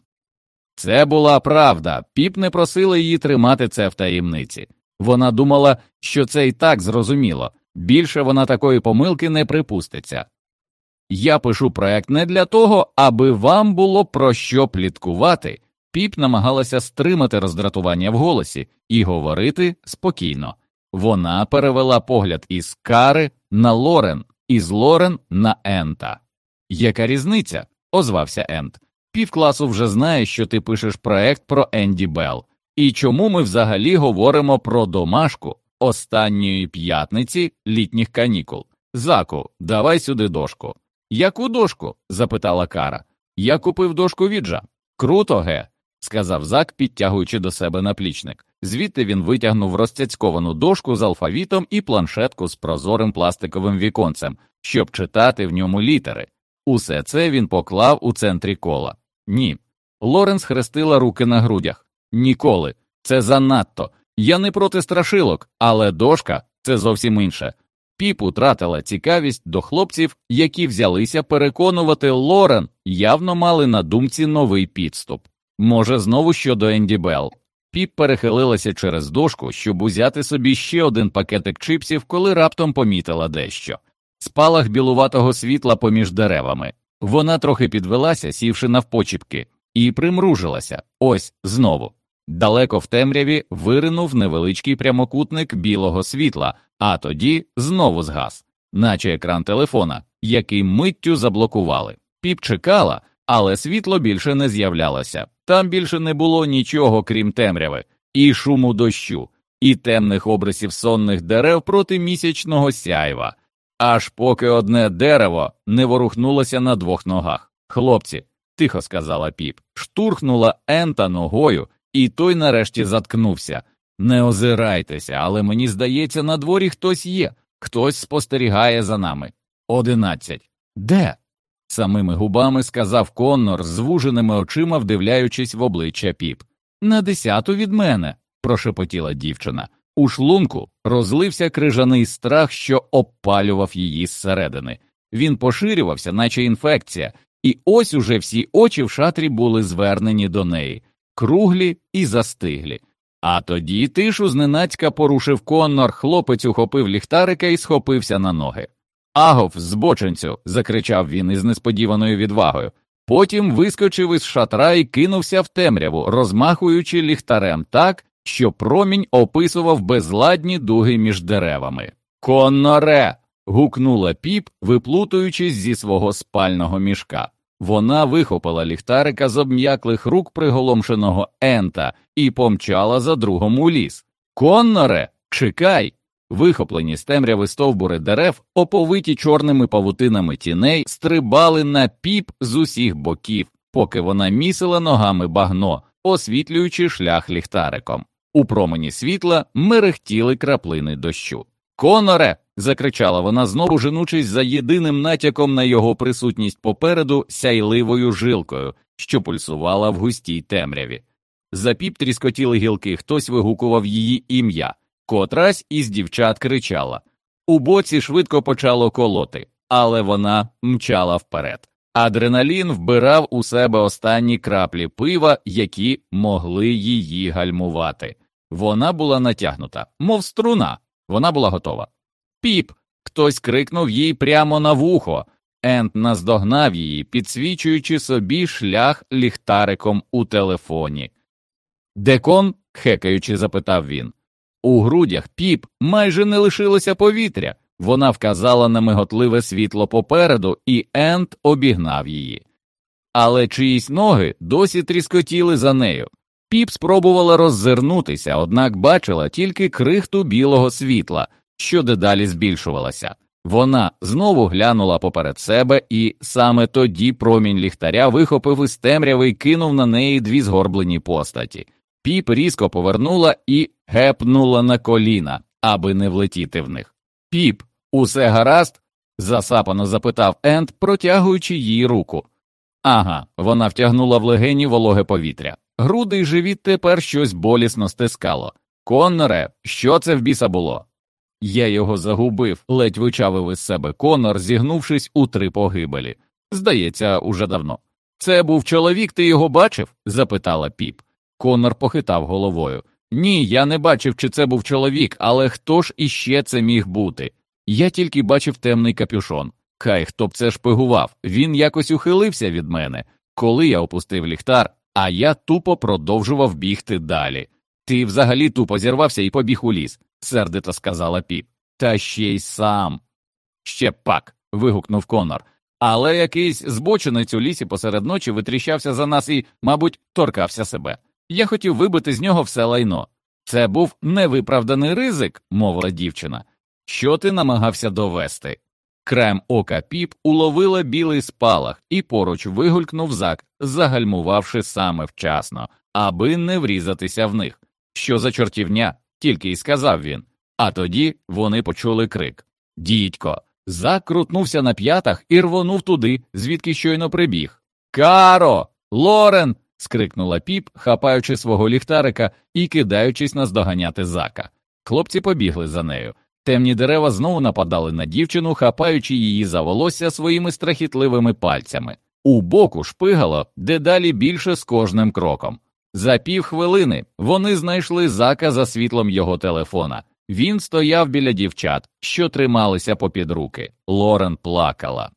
Це була правда, піп не просила її тримати це в таємниці. Вона думала, що це і так зрозуміло, більше вона такої помилки не припуститься. Я пишу проект не для того, аби вам було про що пліткувати. Піп намагалася стримати роздратування в голосі і говорити спокійно. Вона перевела погляд із Кари на Лорен, із Лорен на Ента. Яка різниця? озвався Ент. Півкласу вже знає, що ти пишеш проект про Енді Белл. І чому ми взагалі говоримо про домашку останньої п'ятниці літніх канікул? Заку, давай сюди дошку. Яку дошку? запитала Кара. Я купив дошку віджа. Круто, ге. Сказав Зак, підтягуючи до себе наплічник. Звідти він витягнув розцяцьковану дошку з алфавітом і планшетку з прозорим пластиковим віконцем, щоб читати в ньому літери. Усе це він поклав у центрі кола. Ні. Лоренс хрестила руки на грудях. Ніколи. Це занадто. Я не проти страшилок, але дошка це зовсім інше. Піп утратила цікавість до хлопців, які взялися переконувати Лорен, явно мали на думці новий підступ. Може, знову щодо Енді Белл. Піп перехилилася через дошку, щоб узяти собі ще один пакетик чипсів, коли раптом помітила дещо. Спалах білуватого світла поміж деревами. Вона трохи підвелася, сівши навпочіпки, і примружилася ось знову. Далеко в темряві виринув невеличкий прямокутник білого світла, а тоді знову згас, наче екран телефона, який миттю заблокували. Піп чекала, але світло більше не з'являлося. Там більше не було нічого, крім темряви, і шуму дощу, і темних обрисів сонних дерев проти місячного сяйва, аж поки одне дерево не ворухнулося на двох ногах. Хлопці, тихо сказала піп, штурхнула Ента ногою, і той нарешті заткнувся. Не озирайтеся, але мені здається, на дворі хтось є, хтось спостерігає за нами. Одинадцять. Де? Самими губами сказав Коннор, звуженими очима вдивляючись в обличчя піп. На десяту від мене, прошепотіла дівчина. У шлунку розлився крижаний страх, що обпалював її зсередини. Він поширювався, наче інфекція, і ось уже всі очі в шатрі були звернені до неї, круглі і застиглі. А тоді тишу зненацька порушив Коннор, хлопець ухопив ліхтарика і схопився на ноги. Агов, збоченцю. закричав він із несподіваною відвагою. Потім вискочив із шатра і кинувся в темряву, розмахуючи ліхтарем так, що промінь описував безладні дуги між деревами. Конноре. гукнула піп, виплутуючись зі свого спального мішка. Вона вихопила ліхтарика з обм'яклих рук приголомшеного ента і помчала за другом у ліс. Конноре, чекай. Вихоплені з темряви стовбури дерев, оповиті чорними павутинами тіней, стрибали на піп з усіх боків, поки вона місила ногами багно, освітлюючи шлях ліхтариком. У промені світла мерехтіли краплини дощу. Коноре. закричала вона, знову женучись за єдиним натяком на його присутність попереду сяйливою жилкою, що пульсувала в густій темряві. За піп тріскотіли гілки, хтось вигукував її ім'я. Котрась із дівчат кричала. У боці швидко почало колоти, але вона мчала вперед. Адреналін вбирав у себе останні краплі пива, які могли її гальмувати. Вона була натягнута, мов струна, вона була готова. Піп. Хтось крикнув їй прямо на вухо. Ент наздогнав її, підсвічуючи собі шлях ліхтариком у телефоні. Декон? хекаючи, запитав він. У грудях піп майже не лишилося повітря. Вона вказала на миготливе світло попереду, і Ент обігнав її. Але чиїсь ноги досі тріскотіли за нею. Піп спробувала роззирнутися, однак бачила тільки крихту білого світла, що дедалі збільшувалася. Вона знову глянула поперед себе, і саме тоді промінь ліхтаря вихопив із темряви і кинув на неї дві згорблені постаті. Піп різко повернула і гепнула на коліна, аби не влетіти в них. Піп, усе гаразд? засапано запитав Енд, протягуючи їй руку. Ага, вона втягнула в легені вологе повітря. Груди й живіт тепер щось болісно стискало. Конноре, що це в біса було? Я його загубив, ледь вичавив із себе Конор, зігнувшись у три погибелі. Здається, уже давно. Це був чоловік, ти його бачив? запитала піп. Конор похитав головою. Ні, я не бачив, чи це був чоловік, але хто ж іще це міг бути? Я тільки бачив темний капюшон. Хай хто б це шпигував, він якось ухилився від мене, коли я опустив ліхтар, а я тупо продовжував бігти далі. Ти взагалі тупо зірвався і побіг у ліс, сердито сказала піп. Та ще й сам. Ще пак. вигукнув Конор. Але якийсь збочинець у лісі посеред ночі витріщався за нас і, мабуть, торкався себе. Я хотів вибити з нього все лайно. Це був невиправданий ризик, мовила дівчина. Що ти намагався довести? Крем ока піп уловила білий спалах і поруч вигулькнув зак, загальмувавши саме вчасно. аби не врізатися в них. Що за чортівня, тільки й сказав він. А тоді вони почули крик Дідько. Закрутнувся на п'ятах і рвонув туди, звідки щойно прибіг. Каро. Лорен. Скрикнула піп, хапаючи свого ліхтарика і кидаючись наздоганяти зака. Хлопці побігли за нею. Темні дерева знову нападали на дівчину, хапаючи її за волосся своїми страхітливими пальцями. У боку шпигало дедалі більше з кожним кроком. За півхвилини вони знайшли зака за світлом його телефона. Він стояв біля дівчат, що трималися попід руки. Лорен плакала.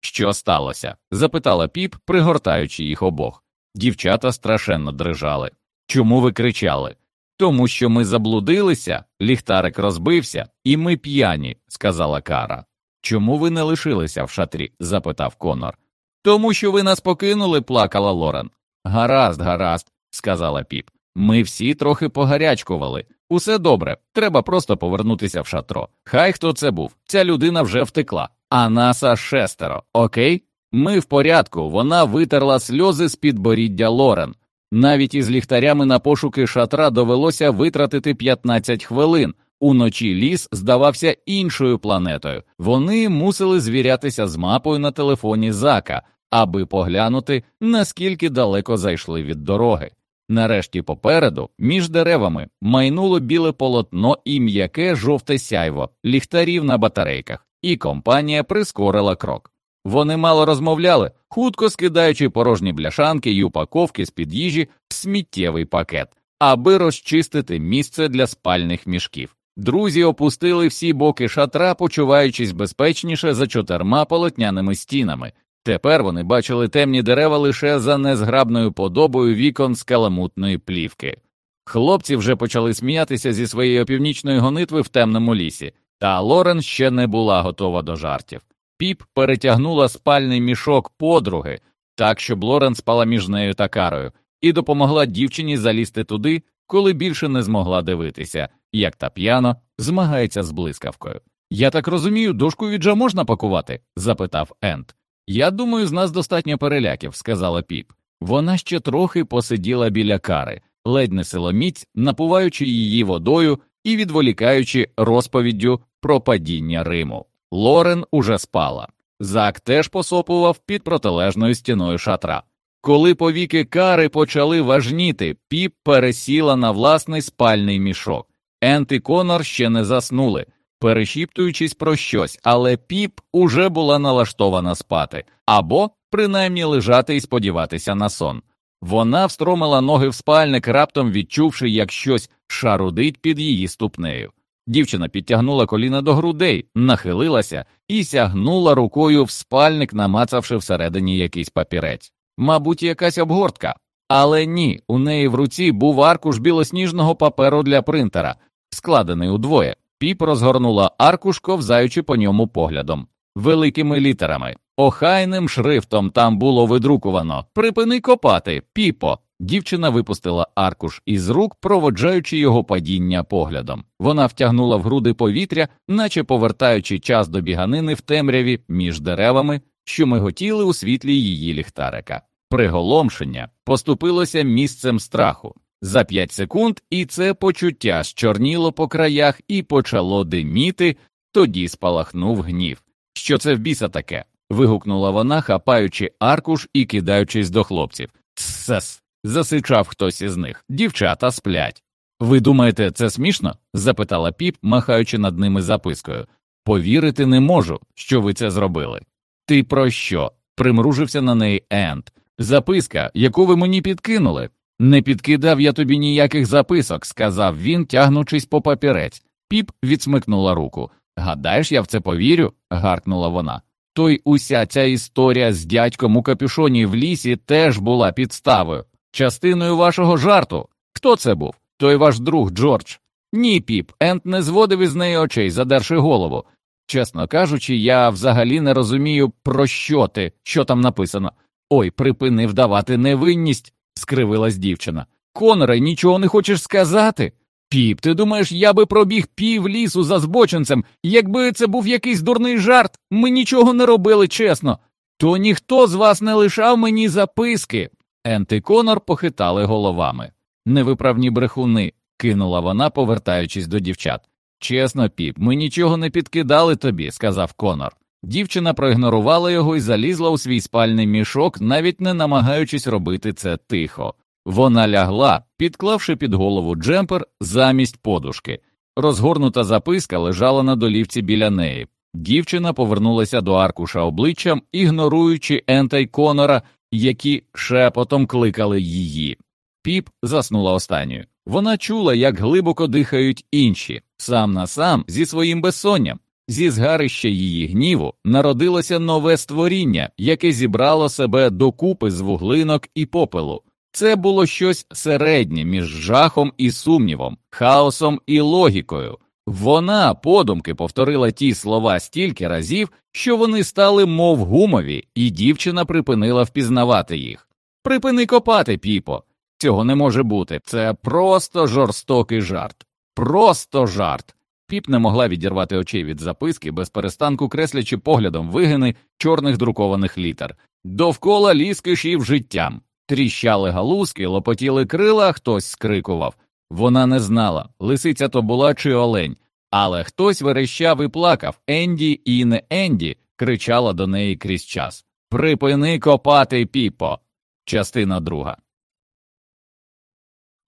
Що сталося? запитала піп, пригортаючи їх обох. Дівчата страшенно дрижали. Чому ви кричали? Тому що ми заблудилися, ліхтарик розбився, і ми п'яні, сказала Кара. Чому ви не лишилися в шатрі? запитав Конор. Тому що ви нас покинули, плакала Лорен. Гаразд, гаразд, сказала піп. Ми всі трохи погарячкували. Усе добре, треба просто повернутися в шатро. Хай хто це був, ця людина вже втекла, а наса шестеро, окей? Ми в порядку, вона витерла сльози з підборіддя Лорен. Навіть із ліхтарями на пошуки шатра довелося витратити 15 хвилин. Уночі ліс здавався іншою планетою. Вони мусили звірятися з мапою на телефоні Зака, аби поглянути, наскільки далеко зайшли від дороги. Нарешті попереду, між деревами, майнуло біле полотно і м'яке жовте сяйво, ліхтарів на батарейках, і компанія прискорила крок. Вони мало розмовляли, хутко скидаючи порожні бляшанки й упаковки з під їжі в сміттєвий пакет, аби розчистити місце для спальних мішків. Друзі опустили всі боки шатра, почуваючись безпечніше за чотирма полотняними стінами. Тепер вони бачили темні дерева лише за незграбною подобою вікон скаламутної плівки. Хлопці вже почали сміятися зі своєї опівнічної гонитви в темному лісі, та Лорен ще не була готова до жартів. Піп перетягнула спальний мішок подруги, так щоб Лорен спала між нею та карою, і допомогла дівчині залізти туди, коли більше не змогла дивитися, як та п'яно змагається з блискавкою. Я так розумію, дошку віджа можна пакувати? запитав Ент. Я думаю, з нас достатньо переляків, сказала піп. Вона ще трохи посиділа біля кари, ледь не силоміць, напуваючи її водою і відволікаючи розповіддю про падіння Риму. Лорен уже спала. Зак теж посопував під протилежною стіною шатра. Коли повіки кари почали важніти, піп пересіла на власний спальний мішок. Ент і Конор ще не заснули, перешіптуючись про щось, але піп уже була налаштована спати або принаймні лежати і сподіватися на сон. Вона встромила ноги в спальник, раптом відчувши, як щось шарудить під її ступнею. Дівчина підтягнула коліна до грудей, нахилилася і сягнула рукою в спальник, намацавши всередині якийсь папірець. Мабуть, якась обгортка. Але ні, у неї в руці був аркуш білосніжного паперу для принтера, складений удвоє. Піп розгорнула аркуш, ковзаючи по ньому поглядом, великими літерами. Охайним шрифтом там було видрукувано Припини копати, піпо. Дівчина випустила аркуш із рук, проводжаючи його падіння поглядом. Вона втягнула в груди повітря, наче повертаючи час до біганини в темряві між деревами, що миготіли у світлі її ліхтарика. Приголомшення поступилося місцем страху. За п'ять секунд і це почуття щорніло по краях і почало диміти, тоді спалахнув гнів. Що це в біса таке? вигукнула вона, хапаючи аркуш і кидаючись до хлопців. Тсес. Засичав хтось із них. Дівчата сплять. Ви думаєте, це смішно? запитала піп, махаючи над ними запискою. Повірити не можу, що ви це зробили. Ти про що? примружився на неї Ент. Записка, яку ви мені підкинули. Не підкидав я тобі ніяких записок, сказав він, тягнучись по папірець. Піп відсмикнула руку. Гадаєш, я в це повірю? гаркнула вона. То й уся ця історія з дядьком у капюшоні в лісі теж була підставою, частиною вашого жарту. Хто це був? Той ваш друг Джордж. Ні, піп, Ент не зводив із неї очей, задерши голову. Чесно кажучи, я взагалі не розумію, про що ти, що там написано. Ой, припини вдавати невинність, скривилась дівчина. Коноре, нічого не хочеш сказати? Піп, ти думаєш, я би пробіг пів лісу за збоченцем, якби це був якийсь дурний жарт, ми нічого не робили чесно. То ніхто з вас не лишав мені записки. Ент і Конор похитали головами. Невиправні брехуни, кинула вона, повертаючись до дівчат. Чесно, піп, ми нічого не підкидали тобі, сказав Конор. Дівчина проігнорувала його і залізла у свій спальний мішок, навіть не намагаючись робити це тихо. Вона лягла, підклавши під голову джемпер замість подушки. Розгорнута записка лежала на долівці біля неї. Дівчина повернулася до аркуша обличчям, ігноруючи Ента й Конора, які шепотом кликали її. Піп заснула останньою. Вона чула, як глибоко дихають інші, сам на сам зі своїм безсонням. Зі згарища її гніву народилося нове створіння, яке зібрало себе докупи з вуглинок і попелу. Це було щось середнє між жахом і сумнівом, хаосом і логікою. Вона подумки повторила ті слова стільки разів, що вони стали мов гумові, і дівчина припинила впізнавати їх. Припини копати, піпо. Цього не може бути. Це просто жорстокий жарт. Просто жарт. Піп не могла відірвати очей від записки, без перестанку креслячи поглядом вигини чорних друкованих літер. Довкола ліс кишів життям. Тріщали галузки, лопотіли крила, хтось скрикував. Вона не знала, лисиця то була чи олень, але хтось верещав і плакав Енді і не Енді, кричала до неї крізь час. Припини копати, піпо. Частина друга.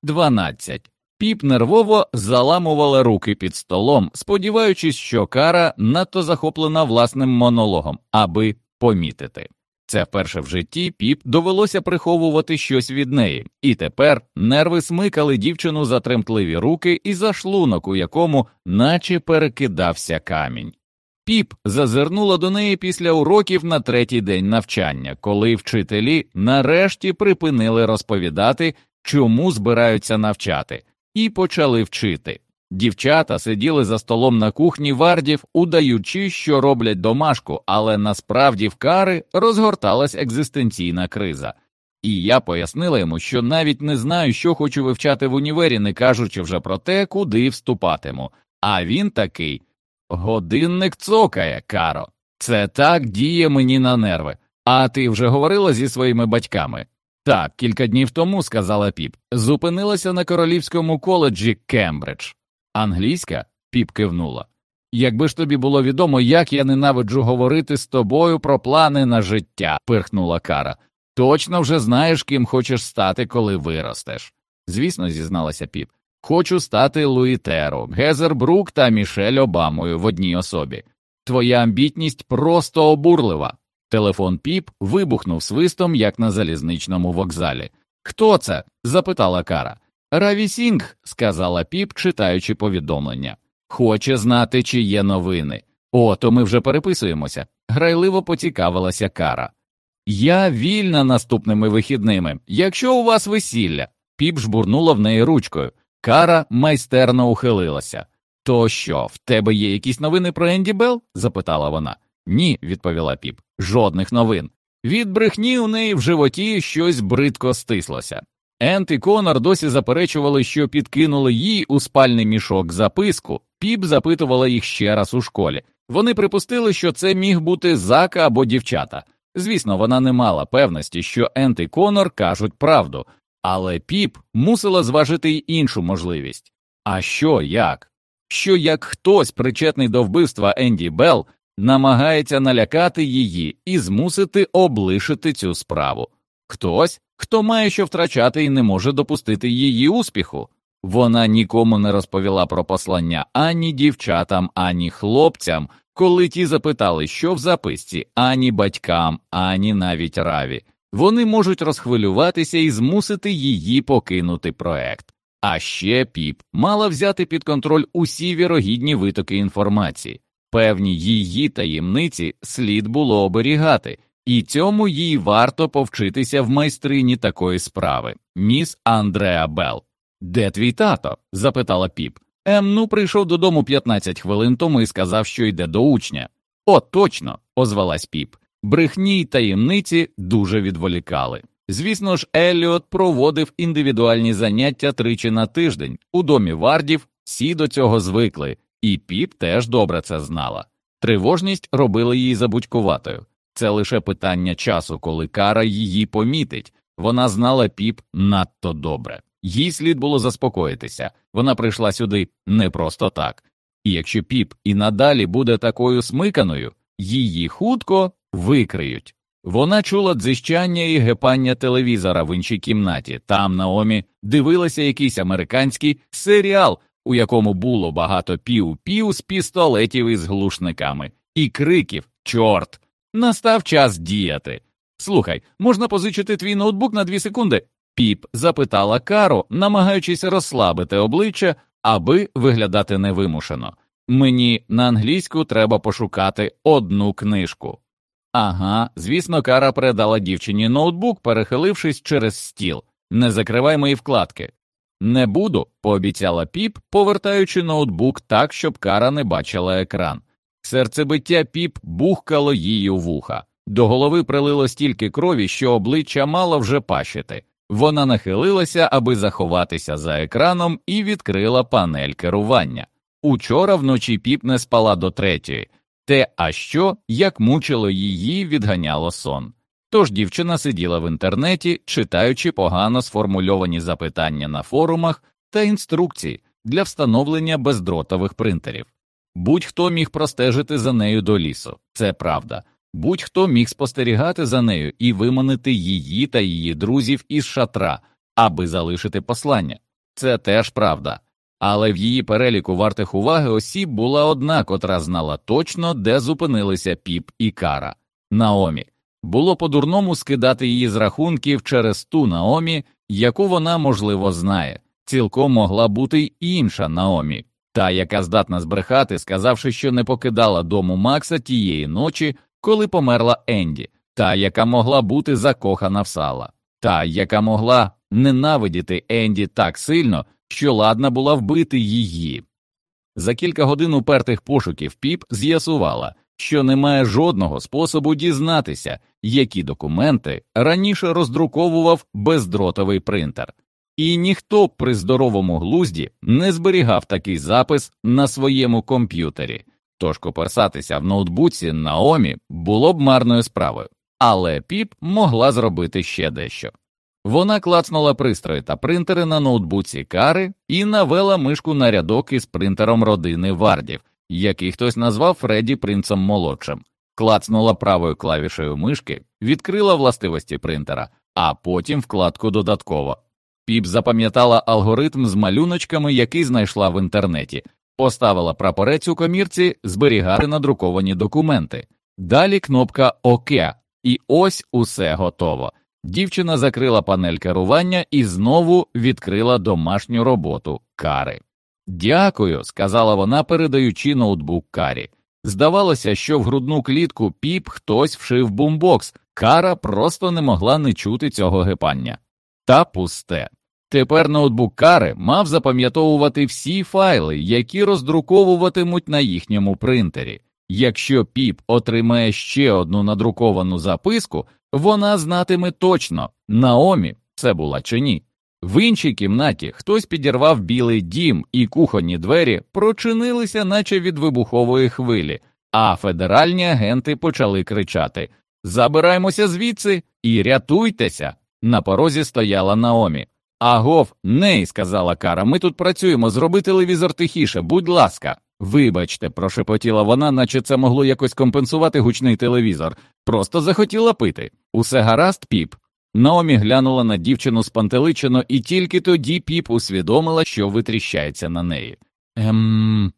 12. Піп нервово заламувала руки під столом, сподіваючись, що кара надто захоплена власним монологом, аби помітити. Це вперше в житті піп довелося приховувати щось від неї, і тепер нерви смикали дівчину за тремтливі руки і за шлунок, у якому наче перекидався камінь. Піп зазирнула до неї після уроків на третій день навчання, коли вчителі нарешті припинили розповідати, чому збираються навчати, і почали вчити. Дівчата сиділи за столом на кухні вардів, удаючи, що роблять домашку, але насправді в кари розгорталась екзистенційна криза. І я пояснила йому, що навіть не знаю, що хочу вивчати в універі, не кажучи вже про те, куди вступатиму. А він такий годинник цокає, Каро. Це так діє мені на нерви. А ти вже говорила зі своїми батьками? Так, кілька днів тому, сказала піп, зупинилася на королівському коледжі Кембридж. Англійська? піп кивнула. Якби ж тобі було відомо, як я ненавиджу говорити з тобою про плани на життя, пирхнула Кара. Точно вже знаєш, ким хочеш стати, коли виростеш. Звісно, зізналася піп. Хочу стати Луїтеро, Гезер Брук та Мішель Обамою в одній особі. Твоя амбітність просто обурлива. Телефон піп вибухнув свистом, як на залізничному вокзалі. Хто це? запитала Кара. Раві Сінг, сказала піп, читаючи повідомлення. Хоче знати, чи є новини. О, то ми вже переписуємося. Грайливо поцікавилася Кара. Я вільна наступними вихідними, якщо у вас весілля. Піп жбурнула в неї ручкою. Кара майстерно ухилилася. То що, в тебе є якісь новини про Енді Белл? запитала вона. Ні, відповіла піп. Жодних новин. Від брехні у неї в животі щось бридко стислося. Ент і Конор досі заперечували, що підкинули їй у спальний мішок записку. Піп запитувала їх ще раз у школі. Вони припустили, що це міг бути зака або дівчата. Звісно, вона не мала певності, що Ент і Конор кажуть правду, але піп мусила зважити й іншу можливість. А що як? Що як хтось, причетний до вбивства Енді Белл, намагається налякати її і змусити облишити цю справу? Хтось, хто має що втрачати і не може допустити її успіху. Вона нікому не розповіла про послання ані дівчатам, ані хлопцям, коли ті запитали, що в записці, ані батькам, ані навіть раві. Вони можуть розхвилюватися і змусити її покинути проект. А ще піп мала взяти під контроль усі вірогідні витоки інформації. Певні її таємниці слід було оберігати, і цьому їй варто повчитися в майстрині такої справи, міс Андреа Белл. Де твій тато? запитала піп. Ем, ну прийшов додому 15 хвилин тому і сказав, що йде до учня. О, точно, озвалась піп. Брехні й таємниці дуже відволікали. Звісно ж, Еліот проводив індивідуальні заняття тричі на тиждень у домі вардів, всі до цього звикли, і піп теж добре це знала. Тривожність робила її забудькуватою. Це лише питання часу, коли кара її помітить, Вона знала піп надто добре. Їй слід було заспокоїтися. Вона прийшла сюди не просто так. І якщо піп і надалі буде такою смиканою, її хутко викриють. Вона чула дзищання і гепання телевізора в іншій кімнаті. Там Наомі дивилася якийсь американський серіал, у якому було багато пів-пів з пістолетів із глушниками, і криків Чорт! Настав час діяти. Слухай, можна позичити твій ноутбук на дві секунди? Піп запитала Кару, намагаючись розслабити обличчя, аби виглядати невимушено. Мені на англійську треба пошукати одну книжку. Ага, звісно, Кара передала дівчині ноутбук, перехилившись через стіл. Не закривай мої вкладки. Не буду, пообіцяла піп, повертаючи ноутбук так, щоб Кара не бачила екран. Серцебиття піп бухкало її у вуха. До голови прилило стільки крові, що обличчя мало вже пащити. Вона нахилилася, аби заховатися за екраном, і відкрила панель керування. Учора вночі піп не спала до третьої, те, а що, як мучило її, відганяло сон. Тож дівчина сиділа в інтернеті, читаючи погано сформульовані запитання на форумах та інструкції для встановлення бездротових принтерів. Будь-хто міг простежити за нею до лісу, це правда. Будь-хто міг спостерігати за нею і виманити її та її друзів із шатра, аби залишити послання. Це теж правда. Але в її переліку вартих уваги осіб була одна, котра знала точно, де зупинилися піп і кара Наомі. Було по дурному скидати її з рахунків через ту Наомі, яку вона, можливо, знає. Цілком могла бути й інша Наомі, та, яка здатна збрехати, сказавши, що не покидала дому Макса тієї ночі, коли померла Енді, та, яка могла бути закохана в сала, та, яка могла ненавидіти Енді так сильно, що ладна була вбити її. За кілька годин упертих пошуків піп з'ясувала, що немає жодного способу дізнатися, які документи раніше роздруковував бездротовий принтер, і ніхто при здоровому глузді не зберігав такий запис на своєму комп'ютері, тож коперсатися в ноутбуці Наомі було б марною справою, але піп могла зробити ще дещо. Вона клацнула пристрої та принтери на ноутбуці кари і навела мишку на рядок із принтером родини Вардів, який хтось назвав Фредді принцем молодшим, клацнула правою клавішею мишки, відкрила властивості принтера, а потім вкладку додатково. Піп запам'ятала алгоритм з малюночками, який знайшла в інтернеті, поставила прапорець у комірці зберігати надруковані документи. Далі кнопка ОК, і ось усе готово. Дівчина закрила панель керування і знову відкрила домашню роботу кари. Дякую, сказала вона, передаючи ноутбук карі. Здавалося, що в грудну клітку піп хтось вшив бумбокс, кара просто не могла не чути цього гепання. Та пусте. Тепер ноутбук кари мав запам'ятовувати всі файли, які роздруковуватимуть на їхньому принтері. Якщо піп отримає ще одну надруковану записку, вона знатиме точно, Наомі це була чи ні. В іншій кімнаті хтось підірвав білий дім, і кухонні двері прочинилися, наче від вибухової хвилі, а федеральні агенти почали кричати Забираймося звідси і рятуйтеся. На порозі стояла Наомі. Агов, ней, сказала Кара, ми тут працюємо, зроби телевізор тихіше, будь ласка. Вибачте, прошепотіла вона, наче це могло якось компенсувати гучний телевізор. Просто захотіла пити. Усе гаразд, піп. Наомі глянула на дівчину спантеличено, і тільки тоді піп усвідомила, що витріщається на неї. Ем.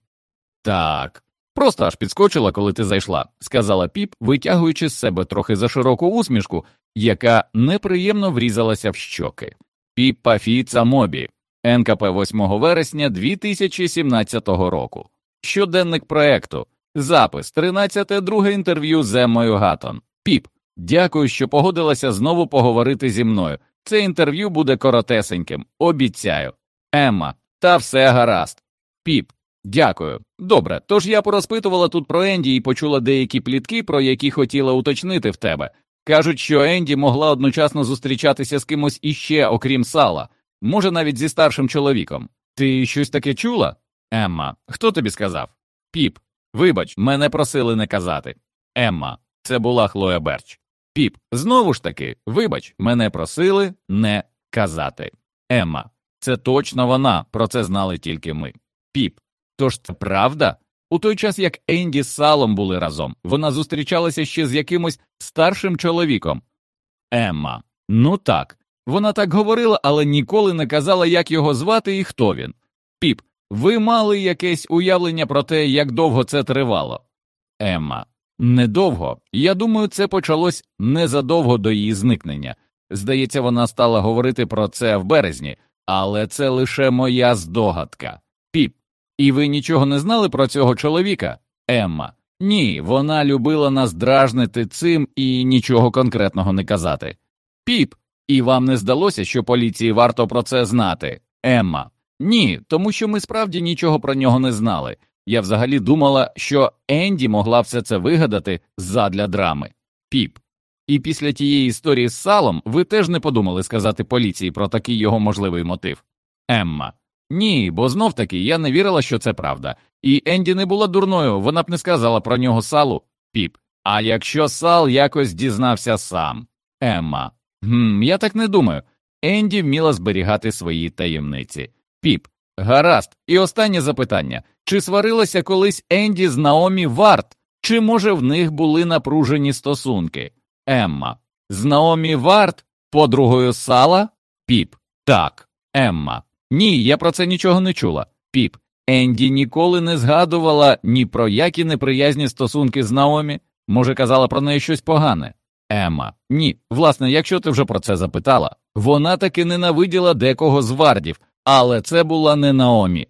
Так. Просто аж підскочила, коли ти зайшла, сказала піп, витягуючи з себе трохи за широку усмішку, яка неприємно врізалася в щоки. Піп Пафіца Мобі, НКП 8 вересня 2017 року. Щоденник проекту. Запис 13 друге інтерв'ю з Еммою Гатон. Піп. Дякую, що погодилася знову поговорити зі мною. Це інтерв'ю буде коротесеньким, обіцяю. Емма, та все гаразд. Піп, дякую. Добре. Тож я порозпитувала тут про Енді і почула деякі плітки, про які хотіла уточнити в тебе. Кажуть, що Енді могла одночасно зустрічатися з кимось іще, окрім сала, може, навіть зі старшим чоловіком. Ти щось таке чула? Емма, хто тобі сказав? Піп, вибач, мене просили не казати. Емма, це була Хлоя Берч. Піп, знову ж таки, вибач, мене просили не казати. Емма, це точно вона, про це знали тільки ми. Піп, тож це правда? У той час як Енді з салом були разом, вона зустрічалася ще з якимось старшим чоловіком. Емма, ну так. Вона так говорила, але ніколи не казала, як його звати і хто він. Піп, ви мали якесь уявлення про те, як довго це тривало? Емма. Недовго. Я думаю, це почалось незадовго до її зникнення. Здається, вона стала говорити про це в березні, але це лише моя здогадка. Піп. І ви нічого не знали про цього чоловіка? Емма. Ні, вона любила нас дражнити цим і нічого конкретного не казати. Піп. І вам не здалося, що поліції варто про це знати? Емма. Ні, тому що ми справді нічого про нього не знали. Я взагалі думала, що Енді могла все це вигадати задля драми. Піп. І після тієї історії з салом ви теж не подумали сказати поліції про такий його можливий мотив. Емма. Ні, бо знов таки я не вірила, що це правда. І Енді не була дурною, вона б не сказала про нього салу. Піп. А якщо сал якось дізнався сам. Емма. Гм, Я так не думаю. Енді вміла зберігати свої таємниці. Піп. Гаразд. І останнє запитання чи сварилася колись Енді з Наомі Варт, чи, може, в них були напружені стосунки? Емма. З Наомі Варт, подругою сала? Піп. Так. Емма. Ні, я про це нічого не чула. Піп. Енді ніколи не згадувала ні про які неприязні стосунки з Наомі. Може, казала про неї щось погане. Емма. Ні. Власне, якщо ти вже про це запитала, вона таки ненавиділа декого з вардів, але це була не Наомі.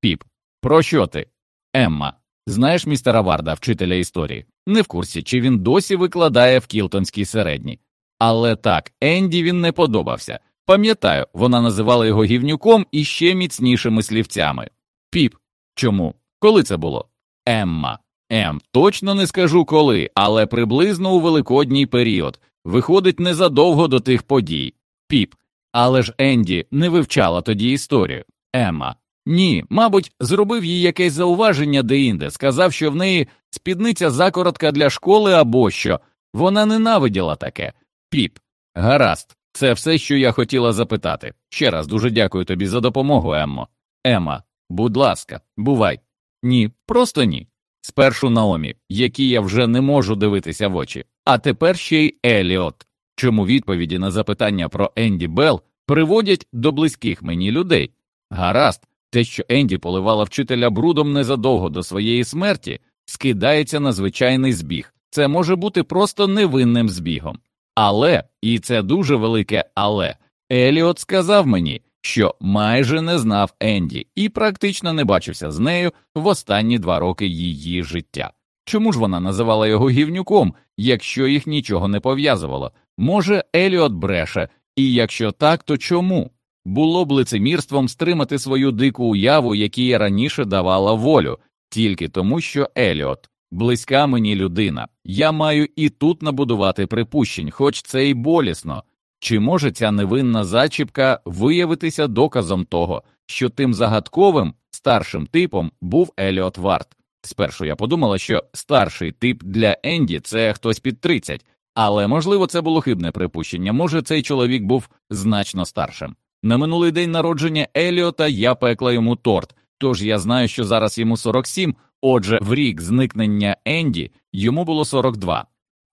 Піп. Про що ти? Емма. Знаєш містера Варда, вчителя історії? Не в курсі, чи він досі викладає в Кілтонській середній. Але так, Енді він не подобався. Пам'ятаю, вона називала його гівнюком і ще міцнішими слівцями. Піп. Чому? Коли це було? Емма. Ем, точно не скажу коли, але приблизно у великодній період. Виходить незадовго до тих подій. Піп. Але ж Енді не вивчала тоді історію. Емма. Ні, мабуть, зробив їй якесь зауваження деінде, сказав, що в неї спідниця закоротка для школи або що. Вона ненавиділа таке. Піп. Гаразд, це все, що я хотіла запитати. Ще раз дуже дякую тобі за допомогу, Еммо. Емма, будь ласка, бувай. Ні, просто ні. Спершу Наомі, якій я вже не можу дивитися в очі, а тепер ще й Еліот. Чому відповіді на запитання про Енді Белл приводять до близьких мені людей? Гаразд, те, що Енді поливала вчителя брудом незадовго до своєї смерті, скидається на звичайний збіг. Це може бути просто невинним збігом. Але, і це дуже велике але, Еліот сказав мені, що майже не знав Енді і практично не бачився з нею в останні два роки її життя. Чому ж вона називала його гівнюком, якщо їх нічого не пов'язувало? Може, Еліот бреше, і якщо так, то чому? Було б лицемірством стримати свою дику уяву, якій раніше давала волю, тільки тому, що Еліот близька мені людина. Я маю і тут набудувати припущень, хоч це й болісно. Чи може ця невинна зачіпка виявитися доказом того, що тим загадковим старшим типом був Еліот Варт? Спершу я подумала, що старший тип для Енді це хтось під 30, але можливо це було хибне припущення. Може, цей чоловік був значно старшим. На минулий день народження Еліота я пекла йому торт, тож я знаю, що зараз йому 47, отже, в рік зникнення Енді йому було 42.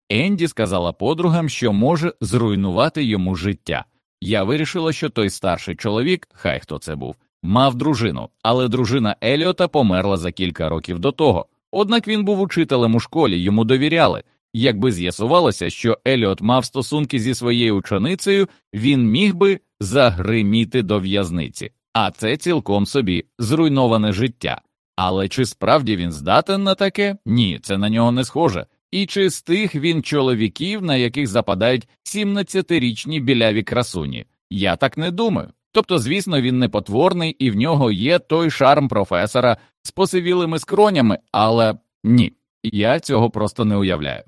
Енді сказала подругам, що може зруйнувати йому життя. Я вирішила, що той старший чоловік, хай хто це був, мав дружину, але дружина Еліота померла за кілька років до того. Однак він був учителем у школі, йому довіряли. Якби з'ясувалося, що Еліот мав стосунки зі своєю ученицею, він міг би загриміти до в'язниці, а це цілком собі зруйноване життя. Але чи справді він здатен на таке? Ні, це на нього не схоже. І чи з тих він чоловіків, на яких западають 17-річні біляві красуні? Я так не думаю. Тобто, звісно, він не потворний і в нього є той шарм професора з посивілими скронями, але ні, я цього просто не уявляю.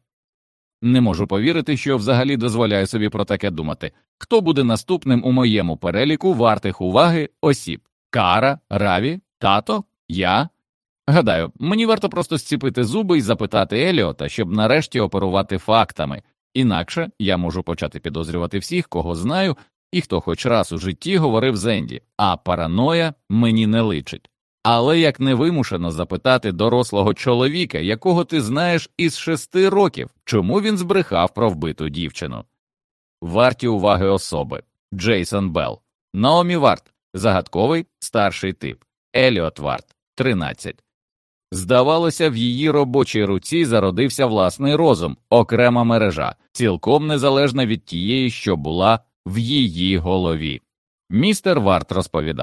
Не можу повірити, що взагалі дозволяю собі про таке думати. Хто буде наступним у моєму переліку вартих уваги осіб? Кара, Раві, тато, я. Гадаю, мені варто просто зціпити зуби і запитати Еліота, щоб нарешті оперувати фактами, Інакше я можу почати підозрювати всіх, кого знаю, і хто хоч раз у житті говорив Зенді, а параноя мені не личить. Але як невимушено запитати дорослого чоловіка, якого ти знаєш із шести років, чому він збрехав про вбиту дівчину. Варті уваги особи. Джейсон Белл, Наомі Варт, загадковий старший тип, Еліот Варт, 13. Здавалося, в її робочій руці зародився власний розум, окрема мережа, цілком незалежна від тієї, що була в її голові. Містер Варт розповідав.